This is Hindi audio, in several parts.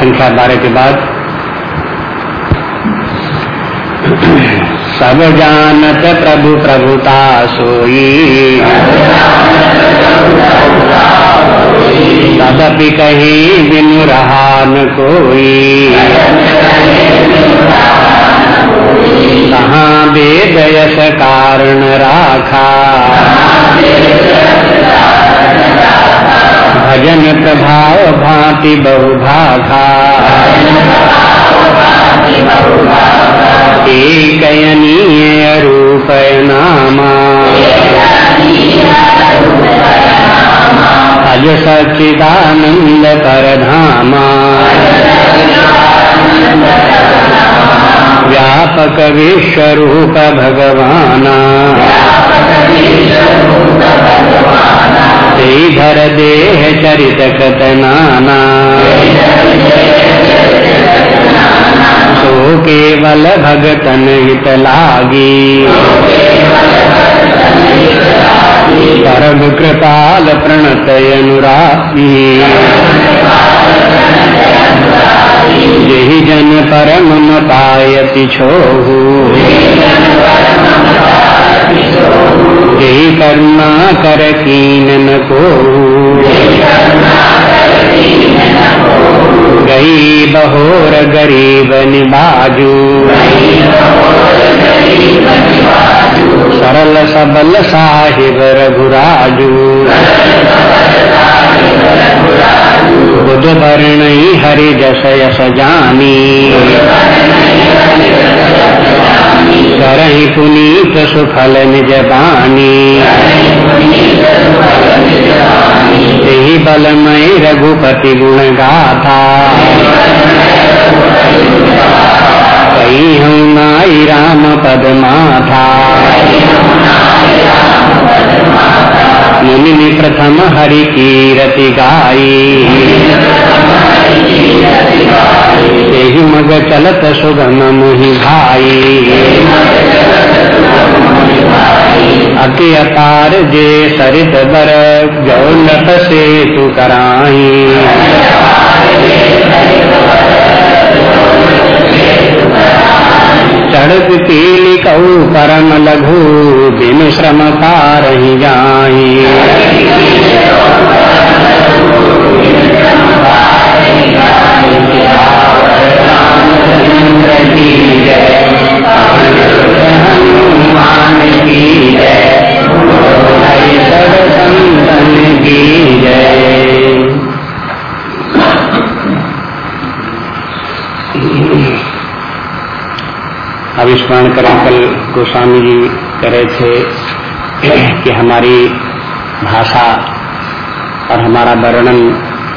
संख्या बारह के बाद। सब जानत प्रभु प्रभुता सोई। तदपि कहीं बिनु रहा न कोई। कहाँ वेद कारण राखा। भजन प्रभाव भांति बहुभाखा एकयनीय रूप नामा अज सच्चिदानंद परधामा व्यापक विश्वरूप भगवाना। श्रीधर देह चरित कत नाना। सो केवल भगतन हित लागी। परम कृपाल प्रणत अनुरागी। यही जन परम पायति छोहू। करुणा कर कीन न को। गई बहोर गरीब निबाजू सरल सबल साहिब रघुराजू। बुध वर्ण हरि जस यस जानी। करही पुनीत सुफल निज बानी यही बलमय रघुपति गुण गाथा कही हम नाई राम पद माथा मुनि प्रथम हरि कीरति गाई यही मग चलत सुगम मुहि भाई अति अपार जे सरित बर गौलत से तु कराई चढ़ पीली कऊ परम लघु बिन श्रम पार ही जाई की जय। अविस्मरण करें कल गोस्वामी जी कह रहे थे कि हमारी भाषा और हमारा वर्णन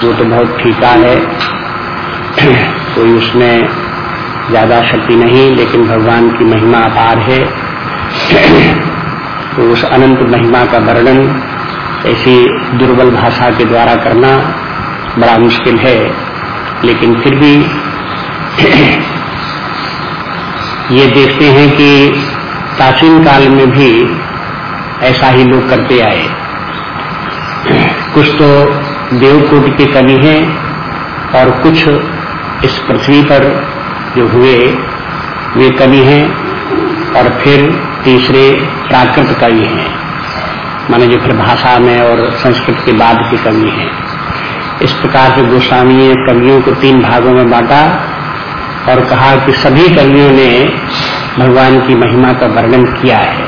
वो तो बहुत फीका है, कोई उसमें ज़्यादा शक्ति नहीं, लेकिन भगवान की महिमा अपार है। तो उस अनंत महिमा का वर्णन ऐसी दुर्बल भाषा के द्वारा करना बड़ा मुश्किल है। लेकिन फिर भी ये देखते हैं कि प्राचीन काल में भी ऐसा ही लोग करते आए। कुछ तो देवकूट के कवि हैं और कुछ इस पृथ्वी पर जो हुए, वे कवि हैं और फिर तीसरे प्राकृत कवि हैं। माने जो फिर भाषा में और संस्कृत के बाद के कवि हैं। इस प्रकार से गोस्वामी कवियों को तीन भागों में बांटा। और कहा कि सभी कवियों ने भगवान की महिमा का वर्णन किया है।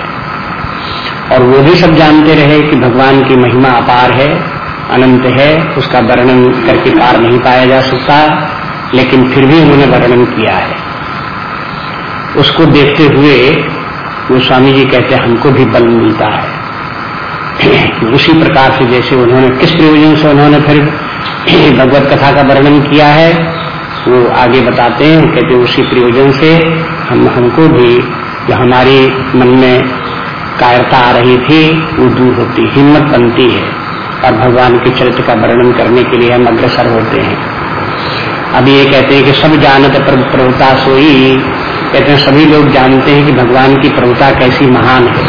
और वो भी सब जानते रहे कि भगवान की महिमा अपार है, अनंत है, उसका वर्णन करके पार नहीं पाया जा सकता, लेकिन फिर भी उन्होंने वर्णन किया है। उसको देखते हुए वो स्वामी जी कहते हैं, हमको भी बल मिलता है। उसी प्रकार से जैसे उन्होंने, किस प्रयोजन से उन्होंने फिर भगवत कथा का वर्णन किया है वो आगे बताते हैं, कहते उसी प्रयोजन से हम, हमको भी जो हमारी मन में कायरता आ रही थी, वो दूर होती, हिम्मत बनती है। और भगवान के चरित्र का वर्णन करने के लिए हम अग्रसर होते हैं। अब ये कहते हैं कि सब जानत प्रभुता सोई। कहते हैं, सभी लोग जानते हैं कि भगवान की प्रभुता कैसी महान है।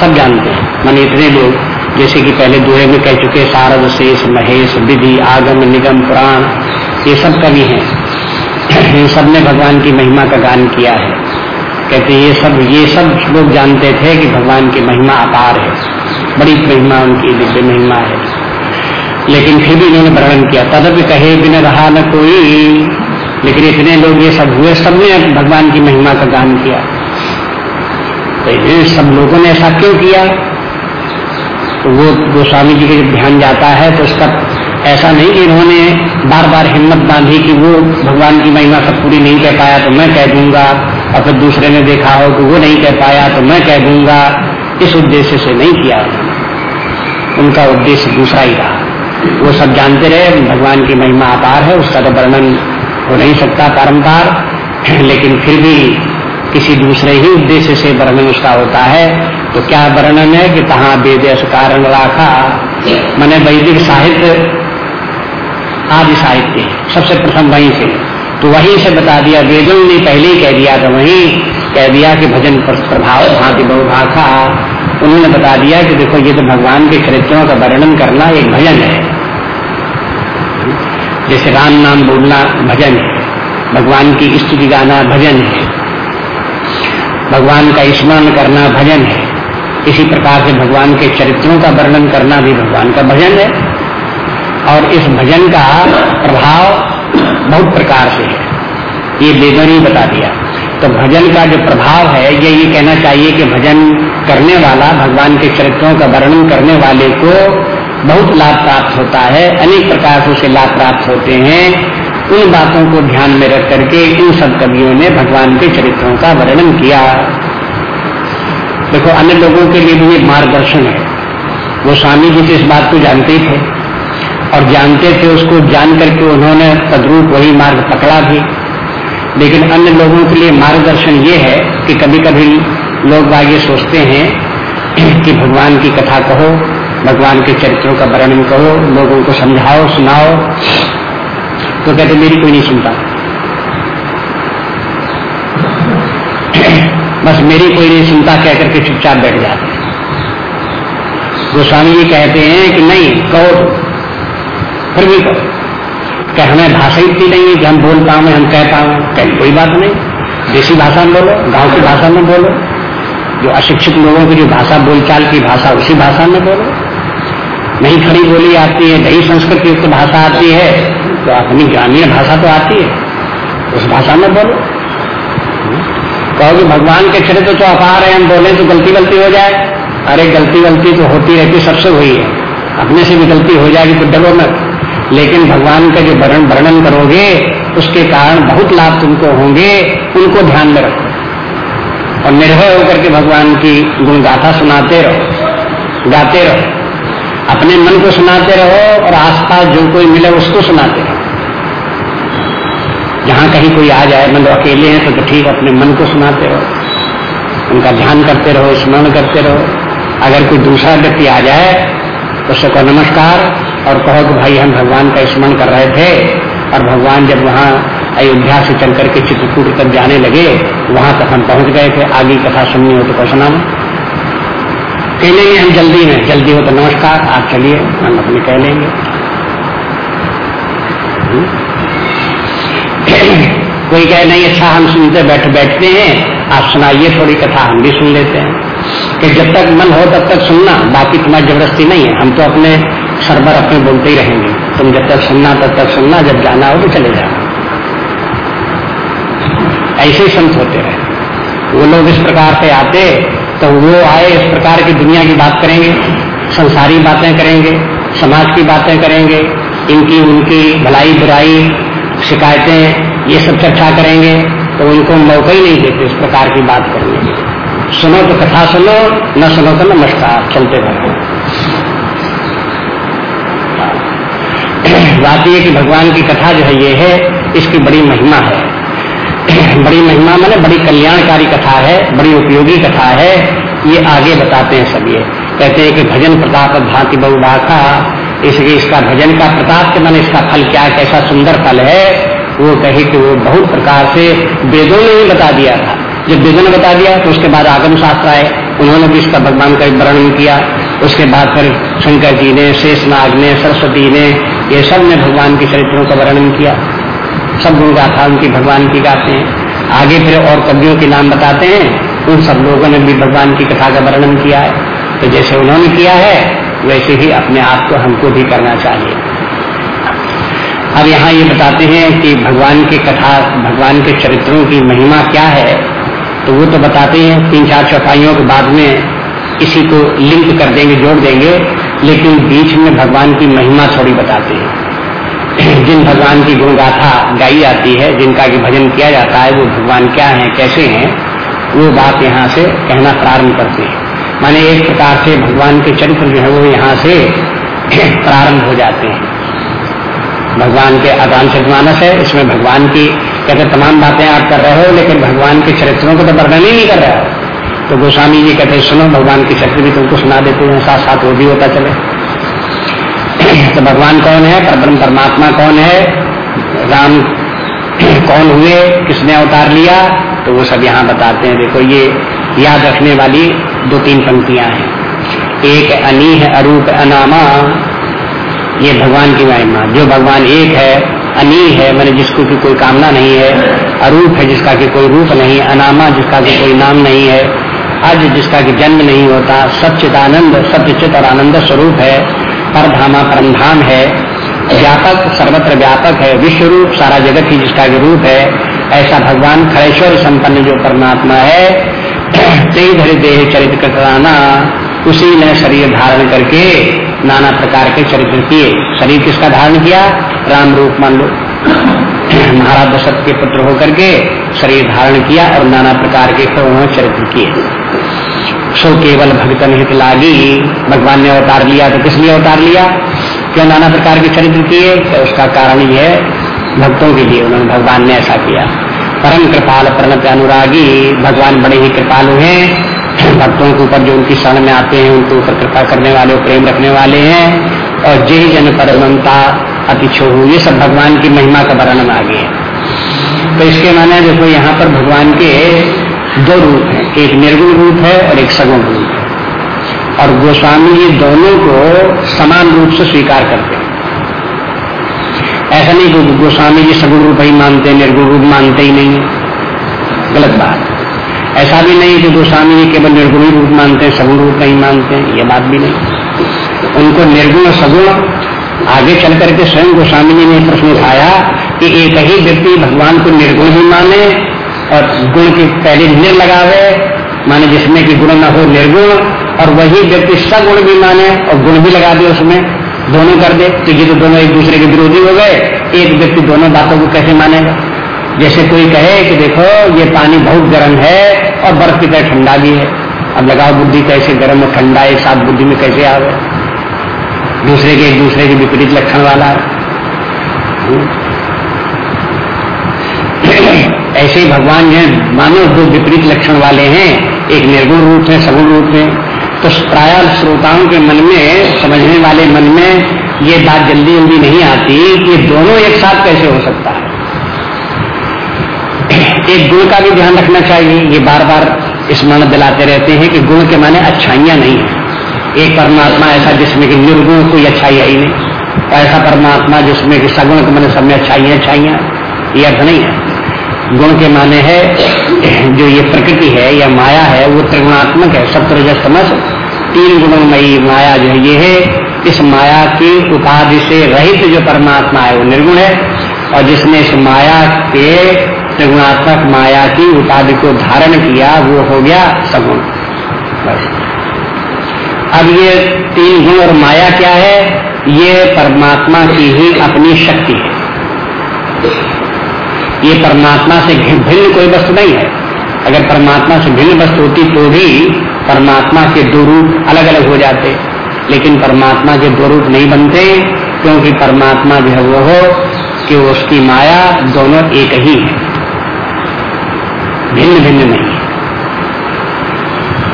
सब जानते हैं। मन इतने लोग, जैसे कि पहले दोहे में कह चुके शारद शेष महेश विधि आगम निगम पुराण। ये सब कवि हैं। इन सबने भगवान की महिमा का गान किया है। कहते ये सब ये सब लोग जानते थे कि भगवान की महिमा अपार है। बड़ी महिमा, उनकी दिव्य महिमा है। लेकिन फिर भी इन्होंने वर्णन किया। तदप कहे बिन रहा न कोई। लेकिन इतने लोग ये सब हुए, सबने भगवान की महिमा का गान किया। तो सब लोगों ने ऐसा क्यों किया? तो वो गोस्वामी जी के ध्यान जाता है तो उसका ऐसा नहीं कि इन्होंने बार बार हिम्मत बांधी कि वो भगवान की महिमा सब पूरी नहीं कह पाया तो मैं कह दूँगा, और फिर दूसरे ने देखा हो कि वो नहीं कह पाया तो मैं कह दूँगा। इस उद्देश्य से नहीं किया। उनका उद्देश्य दूसरा ही रहा। वो सब जानते रहे, भगवान की महिमा अपार है, उसका तो वर्णन हो नहीं सकता पारंपार। लेकिन फिर भी किसी दूसरे ही उद्देश्य से वर्णन उसका होता है। तो क्या वर्णन है कि कहा वेद कारण राखा? मैंने वैदिक साहित्य आदि साहित्य सबसे प्रथम वहीं से। तो वहीं से बता दिया, वेदों ने पहले ही कह दिया था वहीं। कह दिया कि भजन प्रभाव, भांति बहुभाखा उन्होंने बता दिया कि देखो, ये तो भगवान के चरित्रों का वर्णन करना एक भजन है। जैसे राम नाम बोलना भजन है। भगवान की स्तुति गाना भजन है। भगवान का स्मरण करना भजन है। इसी प्रकार से भगवान के चरित्रों का वर्णन करना भी भगवान का भजन है। और इस भजन का प्रभाव बहुत प्रकार से है। ये वेदों ने बता दिया। तो भजन का जो प्रभाव है, ये ये कहना चाहिए कि भजन करने वाला, भगवान के चरित्रों का वर्णन करने वाले को बहुत लाभ प्राप्त होता है। अनेक प्रकार से उसे लाभ प्राप्त होते हैं। उन बातों को ध्यान में रख करके इन सब कवियों ने भगवान के चरित्रों का वर्णन किया। देखो, अन्य लोगों के लिए भी मार्गदर्शन है। वो स्वामी जी इस बात को जानते थे। और जानते थे उसको, जान करके उन्होंने तद्रूप वही मार्ग पकड़ा भी। लेकिन अन्य लोगों के लिए मार्गदर्शन ये है कि कभी कभी लोग आगे सोचते हैं कि भगवान की कथा कहो, भगवान के चरित्रों का वर्णन करो लोगों को समझाओ, सुनाओ। तो कहते, मेरी कोई नहीं सुनता। बस मेरी कोई नहीं सुनता कह करके चुपचाप बैठ जाते गोस्वामी जी कहते हैं कि नहीं, कहो फिर भी कहो क्या हमें भाषा इतनी नहीं है कि हम बोल पाओ हम कह पाओ कहीं कोई बात नहीं। देसी भाषा में बोलो, गाँव की भाषा में बोलो। जो अशिक्षित लोगों की जो भाषा बोलचाल की भाषा, उसी भाषा में बोलो। नहीं खड़ी बोली आती है नई संस्कृत युक्त तो भाषा आती है तो अपनी ग्रामीण भाषा तो आती है। उस भाषा में बोलो। कहो कि भगवान के चरित्र तो अपार है, हम बोले तो गलती गलती हो जाए। अरे गलती गलती तो होती रहती, सबसे हुई है। अपने से भी गलती हो जाएगी तो डरो मत। लेकिन भगवान का जो वर्णन वर्णन करोगे उसके कारण बहुत लाभ तुमको होंगे उनको ध्यान में रखो। और निर्भय होकर के भगवान की गुण गाथा सुनाते रहो गाते रहो। अपने मन को सुनाते रहो और आसपास जो कोई मिले उसको सुनाते रहो। जहाँ कहीं कोई आ जाए मतलब अकेले हैं तो, तो ठीक अपने मन को सुनाते रहो। उनका ध्यान करते रहो स्मरण करते रहो। अगर कोई दूसरा व्यक्ति आ जाए उसको कहो नमस्कार और कहो कि भाई, हम भगवान का स्मरण कर रहे थे और भगवान जब वहाँ अयोध्या से चल करके चित्रकूट तक जाने लगे, वहाँ तक हम पहुँच गए थे। आगे कथा सुननी हो तो हम कह लेंगे हम जल्दी में। जल्दी हो तो नमस्कार, आप चलिए, हम अपने कह लेंगे। कोई कहे, नहीं अच्छा हम सुनते बैठ बैठते हैं, आप सुनाइए थोड़ी कथा, हम भी सुन लेते हैं। कि जब तक मन हो तब तक सुनना, बाकी तुम्हारी ज़बरदस्ती नहीं है। हम तो अपने सरबर अपने बोलते ही रहेंगे। तुम जब तक सुनना, तब तक सुनना, जब जाना हो तो चले जाओ ऐसे ही संत होते रहे वो लोग इस प्रकार से आते तो वो आए, इस प्रकार की दुनिया की बात करेंगे, संसारी बातें करेंगे, समाज की बातें करेंगे, इनकी उनकी भलाई बुराई, शिकायतें, ये सब चर्चा करेंगे तो उनको मौका ही नहीं देते इस प्रकार की बात करने की। सुनो तो कथा सुनो, न सुनो तो नमस्कार, चलते रहो बात यह कि भगवान की कथा जो है, ये है, इसकी बड़ी महिमा है। बड़ी महिमा मैंने बड़ी कल्याणकारी कथा है, बड़ी उपयोगी कथा है, ये आगे बताते हैं सब ये। कहते हैं कि भजन प्रताप भांति बहुबाखा इसलिए इसका भजन का प्रताप के मैंने इसका फल क्या, कैसा सुंदर फल है, वो कहे कि वो बहुत प्रकार से वेदों ने ही बता दिया था। जब वेदों ने बता दिया तो उसके बाद आगम शास्त्र आए। उन्होंने भी इसका भगवान का वर्णन किया। उसके बाद फिर शंकर जी ने शेषनाग ने, सरस्वती ने, ये सबने भगवान के चरित्रों का वर्णन किया। सब गुण गाथा उनकी भगवान की गाते हैं। आगे फिर और कवियों के नाम बताते हैं। उन सब लोगों ने भी भगवान की कथा का वर्णन किया है। तो जैसे उन्होंने किया है, वैसे ही अपने आप को हमको भी करना चाहिए। अब यहाँ ये बताते हैं कि भगवान की कथा, भगवान के चरित्रों की महिमा क्या है। तो वो तो बताते हैं, तीन चार चौपाइयों के बाद में इसी को लिंक कर देंगे, जोड़ देंगे, लेकिन बीच में भगवान की महिमा थोड़ी बताते हैं। जिन भगवान की गुणगाथा गाई जाती है, जिनका की भजन किया जाता है, वो भगवान क्या है, कैसे हैं, वो बात यहाँ से कहना प्रारंभ करते हैं। माने एक प्रकार से भगवान के चरित्र जो है, वो यहाँ से प्रारंभ हो जाते हैं। भगवान के अदान मानस है, इसमें भगवान की कहते तमाम बातें आप कर रहे हो, लेकिन भगवान के चरित्रों को तो वर्णन ही नहीं कर रहे हो। तो गोस्वामी जी कहते सुनो, भगवान की शक्ति भी तुमको सुना देते हैं साथ साथ वो भी होता चले। तो भगवान कौन है? परब्रह्म परमात्मा कौन है? राम कौन हुए? किसने अवतार लिया? तो वो सब यहाँ बताते हैं, देखो, ये याद रखने वाली दो तीन पंक्तियाँ हैं। एक अनी है अरूप अनामा ये भगवान की महिमा जो भगवान एक है अनी है, मैंने जिसको की कोई कामना नहीं है, अरूप है, जिसका की कोई रूप नहीं, अनामा, जिसका की कोई नाम नहीं है अज जिसका की जन्म नहीं होता, सच्चिदानंद, सत्यचित और आनंद स्वरूप है परधामा परमधाम है, व्यापक, सर्वत्र व्यापक है विश्व रूप सारा जगत ही जिसका की रूप है, ऐसा भगवान खरेश्वर संपन्न जो परमात्मा है, तेई धरे देह चरित्र कटराना उसी ने शरीर धारण करके नाना प्रकार के चरित्र किए। शरीर किसका धारण किया? राम रूप मान लो। महाराज दशरथ के पुत्र होकर के शरीर धारण किया और नाना प्रकार के उन्होंने चरित्र किए। सो केवल भक्तन हित लागी। भगवान ने अवतार लिया तो किस लिए अवतार लिया? क्यों नाना प्रकार के चरित्र किए? तो उसका कारण ये है, भक्तों के लिए उन्होंने भगवान ने ऐसा किया। परम कृपाल प्रणत अनुरागी भगवान बड़े ही कृपालु हैं। भक्तों के ऊपर जो उनकी शरण में आते हैं, उनके ऊपर कृपा करने वाले प्रेम रखने वाले हैं और जय जन पर ममता अति छो ये सब भगवान की महिमा का वर्णन आ गया तो इसके माने देखो, यहाँ पर भगवान के दो रूप हैं, एक निर्गुण रूप है और एक सगुण रूप है। और गोस्वामी ये दोनों को समान रूप से स्वीकार करते हैं। ऐसा नहीं कि गोस्वामी जी सगुण रूप ही मानते हैं निर्गुण रूप मानते ही नहीं। गलत बात। ऐसा भी नहीं कि गोस्वामी जी केवल निर्गुण रूप मानते हैं, सगुण रूप नहीं मानते हैं, ये बात भी नहीं। उनको निर्गुण सगुण आगे चल करके स्वयं गोस्वामी जी ने प्रश्न उठाया कि एक ही व्यक्ति भगवान को निर्गुण ही माने और गुण की पहले निर लगावे, माने जिसमें कि गुण न हो निर्गुण, और वही व्यक्ति सगुण भी माने और गुण भी लगा दे उसमें, दोनों कर दे। तो ये तो दोनों एक दूसरे के विरोधी हो गए, एक व्यक्ति दोनों बातों को कैसे मानेगा? जैसे कोई कहे कि देखो, ये पानी बहुत गर्म है और बर्फ़ की तरह ठंडा भी है। अब लगाओ बुद्धि कैसे गर्म और ठंडा एक साथ बुद्धि में कैसे आ गए दूसरे के एक दूसरे के विपरीत लक्षण वाला है। हम्म। ऐसे ही भगवान जो मानो दो विपरीत लक्षण वाले हैं, एक निर्गुण रूप है, सगुण रूप है। तो प्राय श्रोताओं के मन में, समझने वाले मन में ये बात जल्दी जल्दी नहीं आती कि दोनों एक साथ कैसे हो सकता एक गुण का भी ध्यान रखना चाहिए। ये बार बार स्मरण दिलाते रहते हैं कि गुण के माने अच्छाइयाँ नहीं है। एक परमात्मा ऐसा जिसमें कि निर्गुण कोई अच्छाई है ही नहीं। ऐसा परमात्मा जिसमें कि सगुण के मन सब में अच्छाइयाँ अच्छाइयाँ, ये अर्थ नहीं है। गुण के माने है, जो ये प्रकृति है या माया है, वो त्रिगुणात्मक है। सप्तरजस्तमस तीन गुणों गुणमयी माया जो है, ये है, इस माया की उपाधि से रहित जो परमात्मा है, वो निर्गुण है। और जिसने इस माया के त्रिगुणात्मक माया की उपाधि को धारण किया, वो हो गया सगुण। अब ये तीन गुण और माया क्या है? ये परमात्मा की ही अपनी शक्ति है। ये परमात्मा से भिन्न कोई वस्तु नहीं है। अगर परमात्मा से भिन्न वस्तु होती तो भी परमात्मा के दो रूप अलग अलग हो जाते। लेकिन परमात्मा के दो रूप नहीं बनते, क्योंकि परमात्मा जो है वो हो कि उसकी माया दोनों एक ही है। भिन्न भिन्न नहीं है।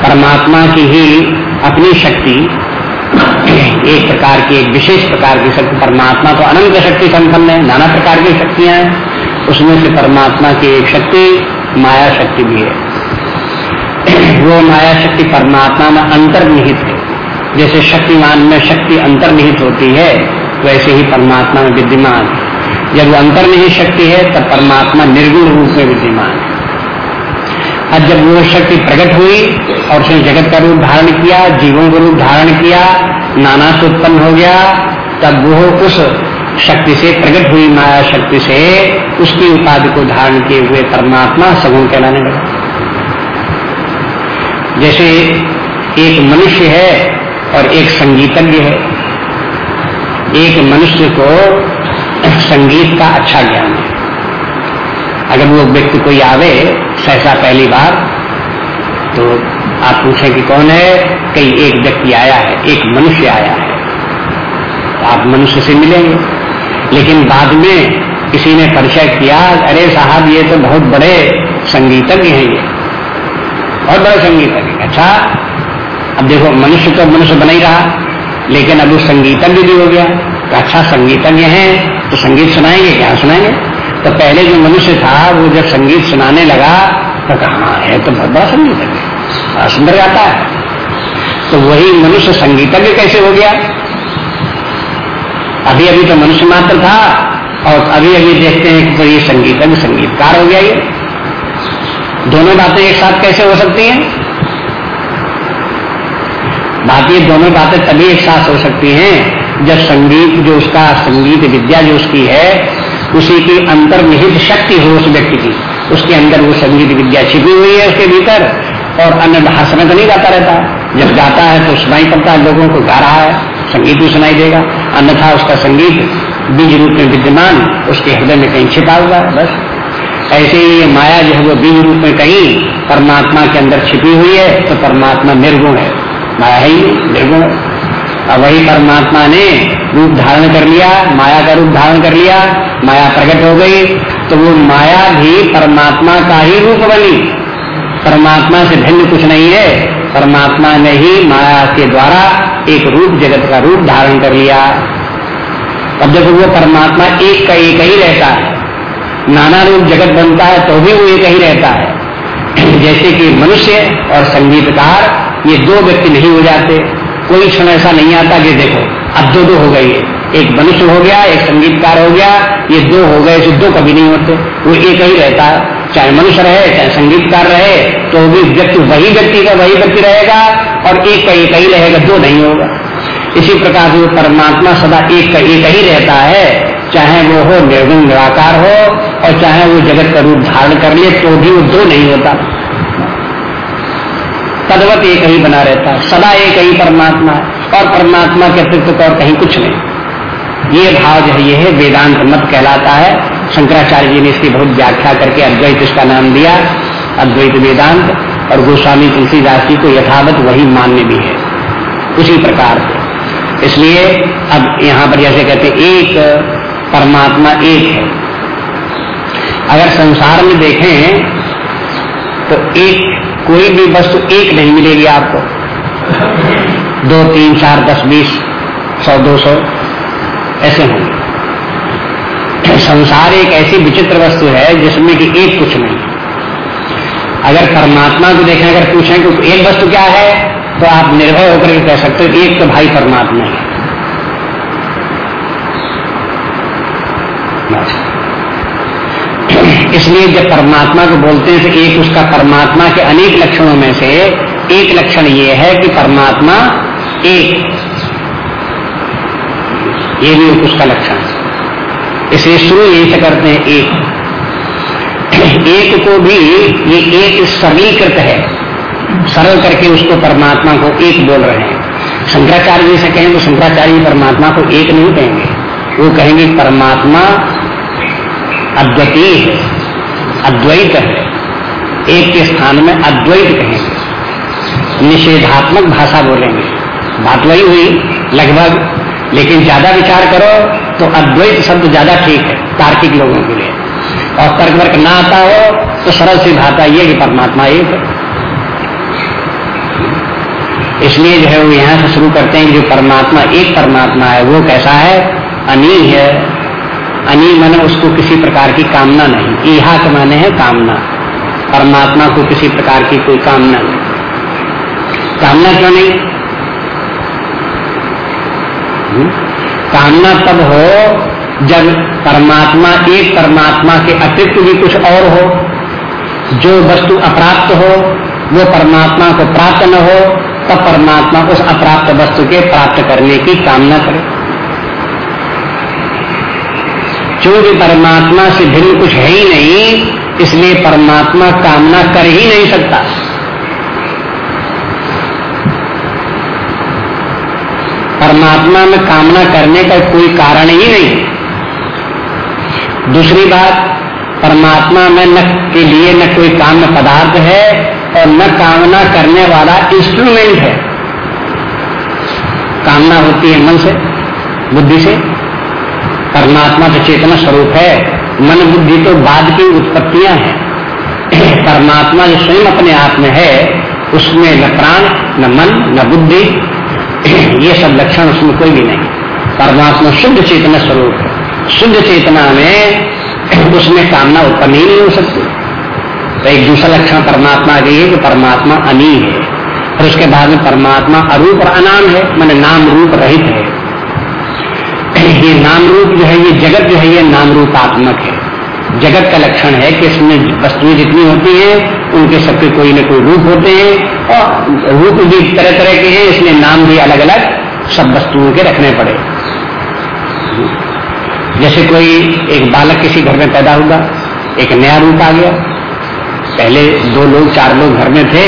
परमात्मा की ही अपनी शक्ति, एक प्रकार की, एक विशेष प्रकार की शक्ति, परमात्मा तो अनंत शक्ति संपन्न है, नाना प्रकार की शक्तियाँ हैं, उसमें से परमात्मा की एक शक्ति, माया शक्ति भी है। वो माया शक्ति परमात्मा में अंतर्निहित है। जैसे शक्तिमान में शक्ति अंतर्निहित होती है, वैसे ही परमात्मा में विद्यमान जब वो अंतर नहीं शक्ति है, तब परमात्मा निर्गुण रूप में विद्यमान है। अब जब वो शक्ति प्रकट हुई और उसने जगत का रूप धारण किया, जीवों का रूप धारण किया, नाना से उत्पन्न हो गया, तब वो उस शक्ति से प्रकट हुई, माया शक्ति से उसकी उपाधि को धारण किए हुए परमात्मा सगुण कहलाने लगा। जैसे एक मनुष्य है और एक संगीतज्ञ है। एक मनुष्य को संगीत का अच्छा ज्ञान है। अगर वो व्यक्ति कोई आवे, सहसा पहली बार तो आप पूछें कि कौन है? कई एक व्यक्ति आया है, एक मनुष्य आया है। तो आप मनुष्य से मिलेंगे। लेकिन बाद में किसी ने परिचय किया, अरे साहब, ये तो बहुत बड़े संगीतज्ञ हैं ये। बहुत बड़े संगीतज्ञ। अच्छा अब देखो, मनुष्य तो मनुष्य बना ही रहा, लेकिन अब वो संगीतज्ञ भी हो गया। तो अच्छा संगीतज्ञ है तो संगीत सुनाएँगे, क्या सुनाएँगे? तो पहले जो मनुष्य था वो जब संगीत सुनाने लगा तो कहा हाँ, है तो बहुत बड़ा संगीतज्ञ सुंदर गाता है। तो वही मनुष्य संगीतज्ञ कैसे हो गया? अभी अभी तो मनुष्य मात्र था और अभी अभी देखते हैं कि तो ये संगीतज्ञ संगीतकार हो गया ये। दोनों बातें एक साथ कैसे हो सकती हैं? बात ये दोनों बातें तभी एक साथ हो सकती हैं जब संगीत जो उसका संगीत विद्या जो उसकी है उसी की अंतर्निहित शक्ति हो उस व्यक्ति की। उसके अंदर वो संगीत विद्या छिपी हुई है उसके भीतर, और अन्य में तो नहीं गाता रहता। जब गाता है तो सुनाई पड़ता है, लोगों को गा रहा है, संगीत भी सुनाई देगा। अन्यथा उसका संगीत बीज रूप में विद्यमान, उसके हृदय में कहीं छिपा हुआ है, बस। ऐसे ही ये माया जो है वो बीज रूप में कहीं परमात्मा के अंदर छिपी हुई है तो परमात्मा निर्गुण है। माया ही निर्गुण है। और वही परमात्मा ने रूप धारण कर लिया, माया का रूप धारण कर लिया, माया प्रकट हो गई तो वो माया भी परमात्मा का ही रूप बनी। परमात्मा से भिन्न कुछ नहीं है। परमात्मा ने ही माया के द्वारा एक रूप जगत का रूप धारण कर लिया। अब जब वो परमात्मा एक का एक ही रहता है, नाना रूप जगत बनता है तो भी वो एक ही रहता है। जैसे कि मनुष्य और संगीतकार ये दो व्यक्ति नहीं हो जाते। कोई क्षण ऐसा नहीं आता कि देखो, अब दो दो हो गई है एक मनुष्य हो गया, एक संगीतकार हो गया, ये दो हो गए दो कभी नहीं होते। वो एक ही रहता है। चाहे मनुष्य रहे, चाहे संगीतकार रहे तो भी व्यक्ति, वही व्यक्ति का वही व्यक्ति रहेगा और एक का एक ही रहेगा, दो नहीं होगा। इसी प्रकार से परमात्मा सदा एक का एक ही रहता है। चाहे वो हो निर्गुण निराकार हो, और चाहे वो जगत का रूप धारण कर ले तो भी वो दो नहीं होता। तदवत एक ही बना रहता है। सदा एक ही परमात्मा और परमात्मा के अतिरिक्त और कहीं कुछ नहीं। ये भाव जो है, ये है, वेदांत मत कहलाता है। शंकराचार्य जी ने इसकी बहुत व्याख्या करके अद्वैत इसका नाम दिया, अद्वैत वेदांत, और गोस्वामी तुलसीदास जी को यथावत वही मान्य भी है। उसी प्रकार से। इसलिए अब यहाँ पर जैसे कहते एक परमात्मा एक है। अगर संसार में देखें तो एक कोई भी वस्तु एक नहीं मिलेगी आपको। दो, तीन, चार, दस, बीस, सौ, दो सौ, ऐसे होंगे। संसार एक ऐसी विचित्र वस्तु है जिसमें कि एक कुछ नहीं। अगर परमात्मा को देखें, अगर पूछें कि एक वस्तु क्या है तो आप निर्भय होकर कह सकते हो, एक तो भाई परमात्मा है। इसलिए जब परमात्मा को बोलते हैं तो एक उसका परमात्मा के अनेक लक्षणों में से एक लक्षण ये है कि परमात्मा एक। ये भी उसका लक्षण है। इसे शुरू यही से करते हैं, एक। एक को भी ये एक सरलीकृत है। सरल करके उसको परमात्मा को एक बोल रहे हैं। शंकराचार्य जी से कहें तो शंकराचार्य परमात्मा को एक नहीं कहेंगे। वो कहेंगे परमात्मा अद्वितीय है। अद्वैत है। एक के स्थान में अद्वैत कहेंगे। निषेधात्मक भाषा बोलेंगे। बात वही हुई लगभग, लेकिन ज़्यादा विचार करो तो अद्वैत शब्द ज़्यादा ठीक है, तार्किक लोगों के लिए। और तर्क वर्क ना आता हो तो सरल सी भाषा ये कि परमात्मा एक इसलिए जो है वो यहाँ से शुरू करते हैं, जो परमात्मा, एक परमात्मा है, वो कैसा है? अनी है। अनी मन उसको किसी प्रकार की कामना नहीं। इहा के माने है कामना। परमात्मा को किसी प्रकार की कोई कामना नहीं। कामना क्यों नहीं? कामना तब हो जब परमात्मा, एक परमात्मा के अतिरिक्त भी कुछ और हो। जो वस्तु अप्राप्त हो, वो परमात्मा को प्राप्त न हो, तब परमात्मा उस अप्राप्त वस्तु के प्राप्त करने की कामना करे। क्योंकि परमात्मा से भिन्न कुछ है ही नहीं, इसलिए परमात्मा कामना कर ही नहीं सकता। परमात्मा में कामना करने का कोई कारण ही नहीं। दूसरी बात, परमात्मा में न के लिए न कोई काम पदार्थ है और न कामना करने वाला इंस्ट्रूमेंट है। कामना होती है मन से, बुद्धि से। परमात्मा तो चेतना स्वरूप है। मन बुद्धि तो बाद की उत्पत्तियाँ हैं। परमात्मा जो स्वयं अपने आप में है, उसमें न प्राण, न मन, न बुद्धि, ये सब लक्षण उसमें कोई भी नहीं। परमात्मा शुद्ध चेतना स्वरूप है। शुद्ध चेतना में उसमें कामना उत्पन्न ही नहीं हो सकती। तो एक दूसरा लक्षण परमात्मा का है कि परमात्मा अनी है। फिर उसके बाद में परमात्मा अरूप और अनाम है, मैंने नाम रूप रहित है। ये नाम रूप जो है, ये जगत जो है, ये नाम रूपात्मक है। जगत का लक्षण है कि इसमें वस्तुएँ जितनी होती हैं, उनके सबके कोई न कोई रूप होते हैं और रूप भी तरह तरह के हैं, इसलिए नाम भी अलग अलग सब वस्तुओं के रखने पड़े। जैसे कोई एक बालक किसी घर में पैदा हुआ, एक नया रूप आ गया। पहले दो लोग, चार लोग घर में थे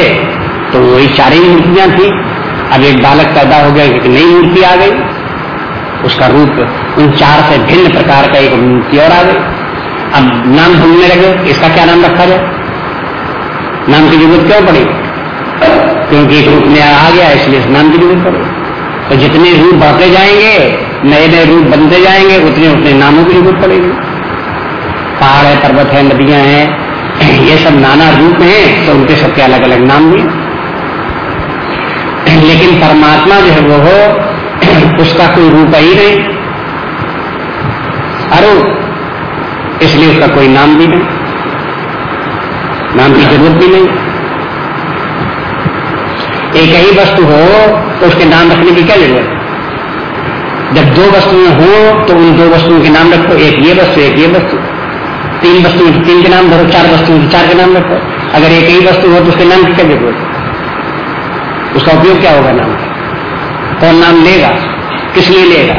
तो वही चार ही मूर्तियाँ थी। अब एक बालक पैदा हो गया, एक नई मूर्ति आ गई। उसका रूप उन चार से भिन्न प्रकार का एक मूर्ति और आ गई। अब नाम ढूँढने लगे, इसका क्या नाम रखा जाए? नाम की ज़रूरत क्यों पड़ी? क्योंकि एक रूप नया आ गया, इसलिए इस नाम की ज़रूरत पड़ी। तो जितने रूप बढ़ते जाएँगे, नए नए रूप बनते जाएँगे, उतने उतने नामों की ज़रूरत पड़ेगी। पहाड़ है, पर्वत है, नदियाँ हैं, ये सब नाना रूप हैं तो उनके सबके अलग अलग नाम भी लेकिन परमात्मा जो है वो उसका कोई रूप ही नहीं। अरूप इसलिए उसका कोई नाम भी नहीं। नाम की ज़रूरत भी नहीं। एक ही वस्तु हो तो उसके नाम रखने की क्या ज़रूरत? जब दो वस्तुएँ हो तो उन दो वस्तुओं के नाम रखो। एक ये वस्तु, एक ये वस्तु। तीन वस्तुएँ तीन के नाम धरो चार वस्तुओं के चार के नाम रखो। अगर एक ही वस्तु हो तो उसके नाम की क्या ज़रूरत? उसका उपयोग क्या होगा नाम? कौन नाम लेगा? किस लिए लेगा?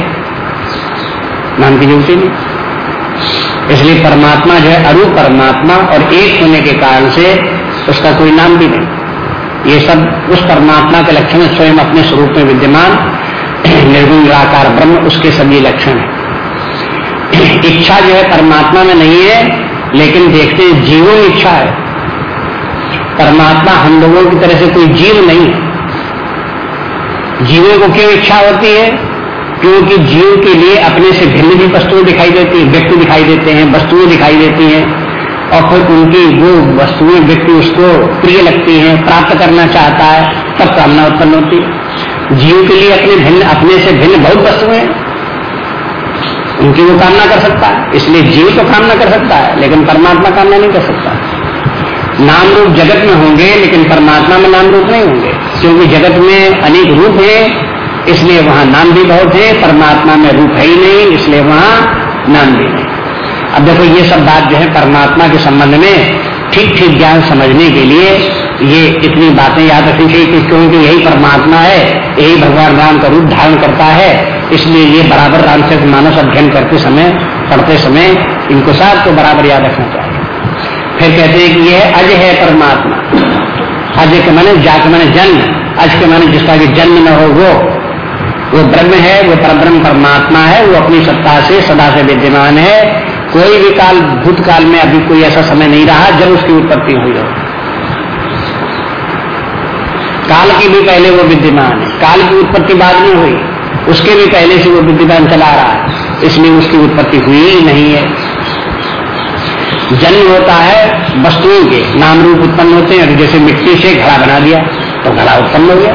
नाम की ज़रूरत ही नहीं इसलिए परमात्मा जो है अरूप परमात्मा और एक होने के कारण से उसका कोई नाम भी नहीं। ये सब उस परमात्मा के लक्षण है, स्वयं अपने स्वरूप में विद्यमान। निर्गुण, निराकार, ब्रह्म, उसके सभी लक्षण है। इच्छा जो है परमात्मा में नहीं है, लेकिन देखते हैं, जीवों इच्छा है। परमात्मा हम लोगों की तरह से कोई जीव नहीं है। जीवों को क्यों इच्छा होती है? क्योंकि जीव के लिए अपने से भिन्न भी वस्तुएँ दिखाई देती है, व्यक्ति दिखाई देते हैं, वस्तुएँ दिखाई देती हैं। और फिर उनकी वो वस्तुएँ, व्यक्ति उसको प्रिय लगती हैं, प्राप्त करना चाहता है, तब कामना उत्पन्न होती है। जीव के लिए अपने भिन्न, अपने से भिन्न बहुत वस्तुएँ उनकी वो कामना कर सकता है। इसलिए जीव तो कामना कर सकता है, लेकिन परमात्मा कामना नहीं कर सकता। नाम रूप जगत में होंगे, लेकिन परमात्मा में नाम रूप नहीं होंगे। क्योंकि जगत में अनेक रूप है, इसलिए वहाँ नाम भी बहुत है, परमात्मा में रूप है ही नहीं, इसलिए वहाँ नाम भी नहीं। अब देखो, ये सब बात जो है परमात्मा के संबंध में ठीक ठीक ज्ञान समझने के लिए ये इतनी बातें याद रखनी चाहिए क्योंकि यही परमात्मा है, यही भगवान राम का रूप धारण करता है, इसलिए ये बराबर राम से मानस अध्ययन करते समय, पढ़ते समय इनको साथ को बराबर याद रखना चाहिए। फिर कहते हैं कि यह अज है परमात्मा। अज के माने जाके माने जन्म। अज के माने जिसका भी जन्म न हो, वो। वो ब्रह्म है, वो परब्रह्म परमात्मा है, वो अपनी सत्ता से सदा से विद्यमान है। कोई भी काल, भूतकाल में अभी कोई ऐसा समय नहीं रहा, जब उसकी उत्पत्ति हुई हो। काल की भी पहले वो विद्यमान है। काल की उत्पत्ति बाद में हुई। उसके भी पहले से वो विद्यमान चला रहा है। इसलिए उसकी उत्पत्ति हुई ही नहीं है। जन्म होता है, वस्तुओं के नाम रूप उत्पन्न होते हैं जैसे मिट्टी से घड़ा बना दिया तो घड़ा उत्पन्न हो गया।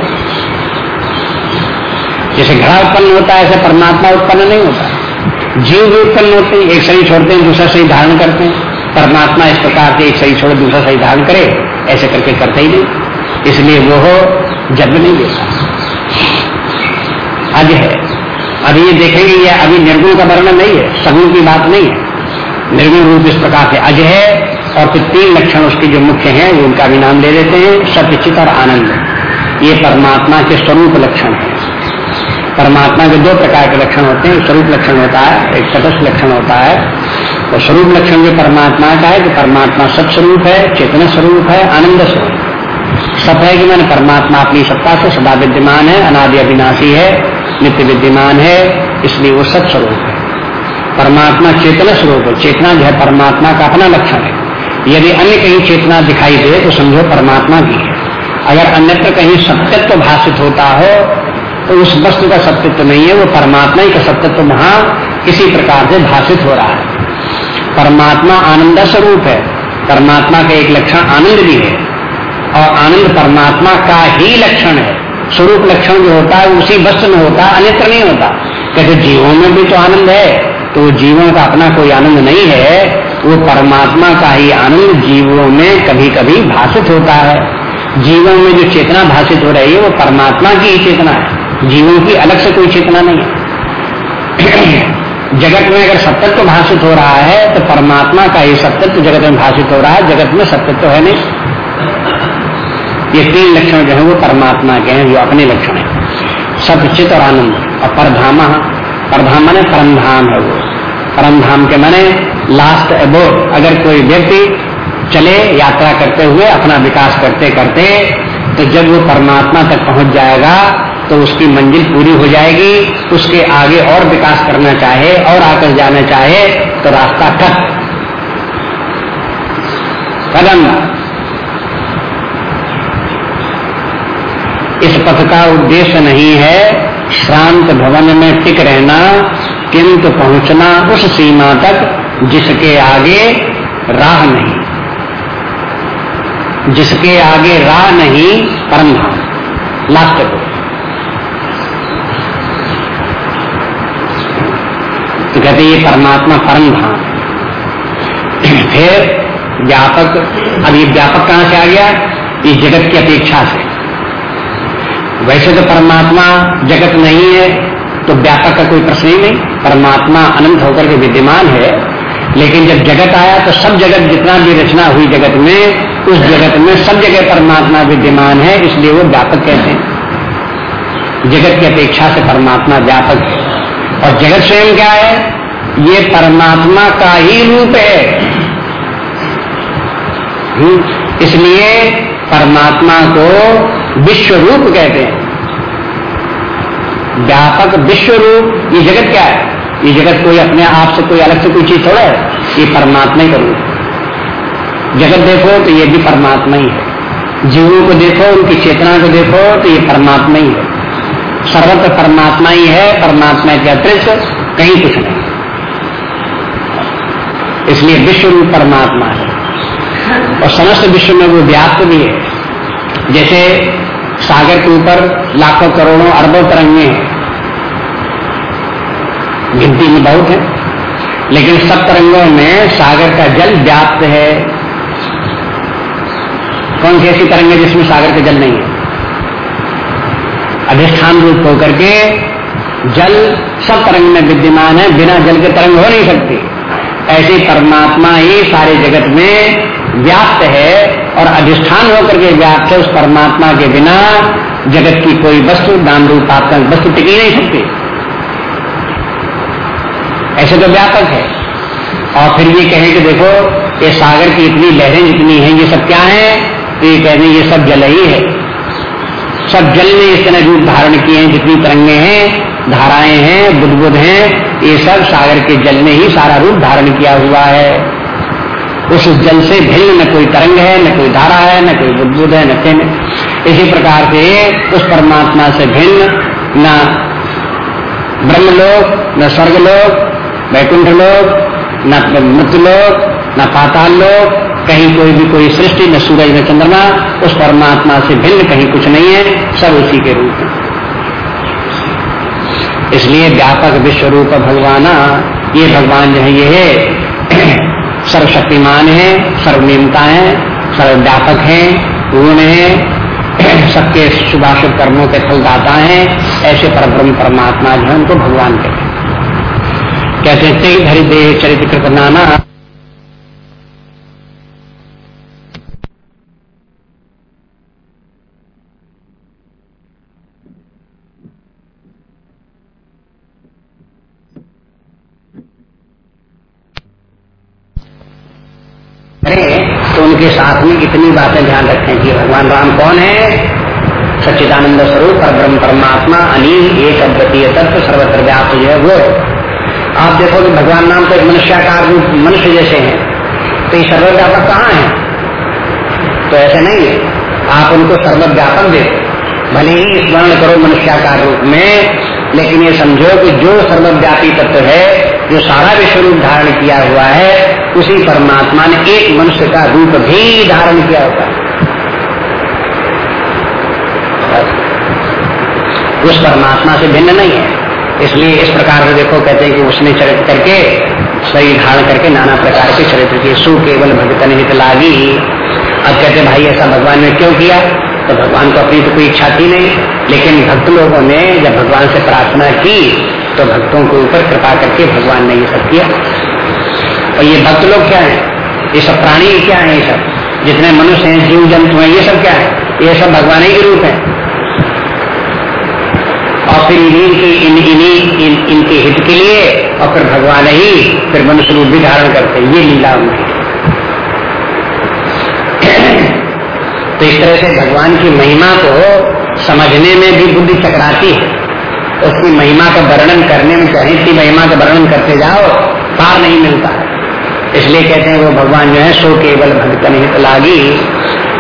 जैसे घड़ा उत्पन्न होता है, ऐसे परमात्मा उत्पन्न नहीं होता। जीव भी उत्पन्न होते हैं, एक सही छोड़ते हैं, दूसरा सही धारण करते हैं। परमात्मा इस प्रकार से एक सही छोड़े, दूसरा सही धारण करे, ऐसे करके करते ही नहीं। इसलिए वो हो, जन्म नहीं देता अज है। अभी ये देखेंगे, ये अभी निर्गुण का वर्णन नहीं है, सगुण की बात नहीं है। निर्गुण रूप इस प्रकार से अज है और फिर तीन लक्षण उसके जो मुख्य हैं वो उनका भी नाम ले देते हैं, सत्यचित और आनंद। ये परमात्मा के स्वरूप लक्षण है। परमात्मा के दो प्रकार के लक्षण होते हैं। स्वरूप लक्षण होता है, एक सदस्य लक्षण होता है। तो स्वरूप लक्षण जो परमात्मा का है कि परमात्मा सत्स्वरूप है, चेतन स्वरूप है, आनंद स्वरूप सत है कि मैंने परमात्मा अपनी सत्ता से सदा विद्यमान है, अनादि अविनाशी है, नित्य विद्यमान है, इसलिए वो सत्स्वरूप है। परमात्मा चेतना स्वरूप है। चेतना जो है, परमात्मा का अपना लक्षण है। यदि अन्य कहीं चेतना दिखाई दे तो समझो परमात्मा की है। अगर अन्यत्र कहीं सत्यत्व भाषित होता हो तो उस वस्तु का सत्यत्व नहीं है, वो परमात्मा ही का सत्यत्व वहाँ किसी प्रकार से भाषित हो रहा है। परमात्मा आनंद स्वरूप है। परमात्मा का एक लक्षण आनंद भी है। और आनंद परमात्मा का ही लक्षण है। स्वरूप लक्षण जो होता है उसी वस्तु में होता है, अन्यत्र नहीं होता। कहते जीवों में भी तो आनंद है। तो जीवों का अपना कोई आनंद नहीं है, वो परमात्मा का ही आनंद जीवों में कभी कभी भाषित होता है। जीवों में जो चेतना भाषित हो रही है, वो परमात्मा की ही चेतना है। जीवों की अलग से कोई चेतना नहीं है। जगत में अगर सत्यत्व भाषित हो रहा है तो परमात्मा का ही सत्यत्व जगत में भाषित हो रहा है, जगत में सत्यत्व है नहीं। ये तीन लक्षण जो है, वो परमात्मा के हैं, जो अपने लक्षण है। सत्यचित और आनंद और परधामा परधाम ने परमधाम है। वो परमधाम के माने लास्ट एबोर्ड अगर कोई व्यक्ति चले, यात्रा करते हुए, अपना विकास करते करते तो जब वो परमात्मा तक पहुँच जाएगा तो उसकी मंजिल पूरी हो जाएगी। उसके आगे और विकास करना चाहे, और आकर जाना चाहे तो रास्ता ठप। कदम। इस पथ का उद्देश्य नहीं है शांत भवन में टिक रहना, किंतु पहुँचना उस सीमा तक जिसके आगे राह नहीं। जिसके आगे राह नहीं, परम धाम। लास्ट को कहते ये परमात्मा परम धाम। फिर व्यापक, अब ये व्यापक कहाँ से आ गया? ये जगत की अपेक्षा से। वैसे तो परमात्मा जगत नहीं है तो व्यापक का कोई प्रश्न ही नहीं। परमात्मा अनंत होकर के विद्यमान है लेकिन जब जगत आया तो सब जगत जितना भी रचना हुई जगत में उस जगत में सब जगह परमात्मा विद्यमान है इसलिए वो व्यापक कहते हैं। जगत की अपेक्षा से परमात्मा व्यापक है। और जगत स्वयं क्या है? ये परमात्मा का ही रूप है। हम्म, इसलिए परमात्मा को विश्व रूप कहते हैं। व्यापक विश्व रूप ये जगत क्या है? ये जगत कोई अपने आप से कोई अलग से कोई चीज़ थोड़ा है? ये परमात्मा ही का रूप जगत देखो तो ये भी परमात्मा ही है। जीवों को देखो, उनकी चेतना को देखो तो ये परमात्मा ही है। सर्वत्र परमात्मा ही है, परमात्मा के अतिरिक्त कहीं कुछ नहीं। इसलिए विश्व रूप परमात्मा है। और समस्त विश्व में वो व्याप्त भी है। जैसे सागर के ऊपर लाखों करोड़ों अरबों तरंगे हैं गिनती में बहुत है, लेकिन सब तरंगों में सागर का जल व्याप्त है। कौन सी ऐसी तरंगे जिसमें सागर का जल नहीं है? अधिष्ठान रूप होकर के जल सब तरंग में विद्यमान है, बिना जल के तरंग हो नहीं सकती। ऐसे परमात्मा ही सारे जगत में व्याप्त है और अधिष्ठान होकर के व्याप्त है उस परमात्मा के बिना जगत की कोई वस्तु, दान रूपात्मक वस्तु टिकी नहीं सकती। ऐसे तो व्यापक है। और फिर ये कहें कि देखो, ये सागर की इतनी लहरें जितनी हैं, ये सब क्या है? तो ये कहते हैं, ये सब जल ही है। सब जल ने इस तरह रूप धारण किए हैं, जितनी तरंगे हैं, धाराएँ हैं बुद्ध हैं, ये सब सागर के जल ने ही सारा रूप धारण किया हुआ है। उस जल से भिन्न न कोई तरंग है, न कोई धारा है, न कोई बुद्ध है, न चिन्ह इसी प्रकार से उस परमात्मा से भिन्न न ब्रह्म ब्रह्मलोक, न स्वर्गलोक वैकुंठ लोक न मृत्यु लोक न पाताल लोक कहीं कोई भी कोई सृष्टि, न सूरज, न चंद्रमा, उस परमात्मा से भिन्न कहीं कुछ नहीं है, सब उसी के रूप इसलिए व्यापक विश्व रूप भगवाना, ये भगवान जो है, ये सर्वशक्तिमान है सर्वनियमता है सर्वव्यापक है, गुण है, सबके शुभाशुभ कर्मों के फलदाता हैं, ऐसे परब्रह्म परमात्मा जो है, उनको भगवान कहते हैं। कहते हैं चरित्र कृत नाना। उनके साथ में इतनी बातें ध्यान रखें कि भगवान राम कौन है? सच्चिदानंद स्वरूप और ब्रह्म परमात्मा, अनिल एक अद्वितीय तत्व, सर्वत्र व्याप्त जो है वो आप देखो कि भगवान नाम तो एक मनुष्याकार रूप, मनुष्य जैसे हैं। तो ये सर्वव्यापक कहाँ है? तो ऐसे नहीं है। आप उनको सर्वव्यापक दे भले ही स्मरण करो मनुष्याकार रूप में, लेकिन ये समझो कि जो सर्वव्यापी तत्व है, जो सारा विश्व रूप धारण किया हुआ है उसी परमात्मा ने एक मनुष्य का रूप भी धारण किया होता उस परमात्मा से भिन्न नहीं है। इसलिए इस प्रकार से देखो, कहते हैं कि उसने चरित्र करके, शरीर धारण करके नाना प्रकार के चरित्र किए। सु, केवल भगतन हित लागी। अब कहते भाई, ऐसा भगवान ने क्यों किया? तो भगवान को अपनी तो कोई इच्छा थी नहीं। लेकिन भक्त लोगों ने जब भगवान से प्रार्थना की तो भक्तों के ऊपर कृपा करके भगवान ने ये सब किया। और ये भक्त लोग क्या है? ये सब प्राणी क्या है ये सब? जितने मनुष्य हैं जीव जंतु हैं ये सब क्या है? ये सब भगवान ही के रूप है। और फिर इन्हीं की इन इन्हीं इन, इनके हित के लिए और फिर भगवान ही फिर मनुष्य रूप भी धारण करते हैं। ये लीला उनकी। तो इस तरह से भगवान की महिमा को समझने में भी बुद्धि चकराती है। उसकी महिमा का वर्णन करने में चाहे की महिमा का वर्णन करते जाओ पार नहीं मिलता। इसलिए कहते हैं वो भगवान जो है सो केवल भगतन हित लागी।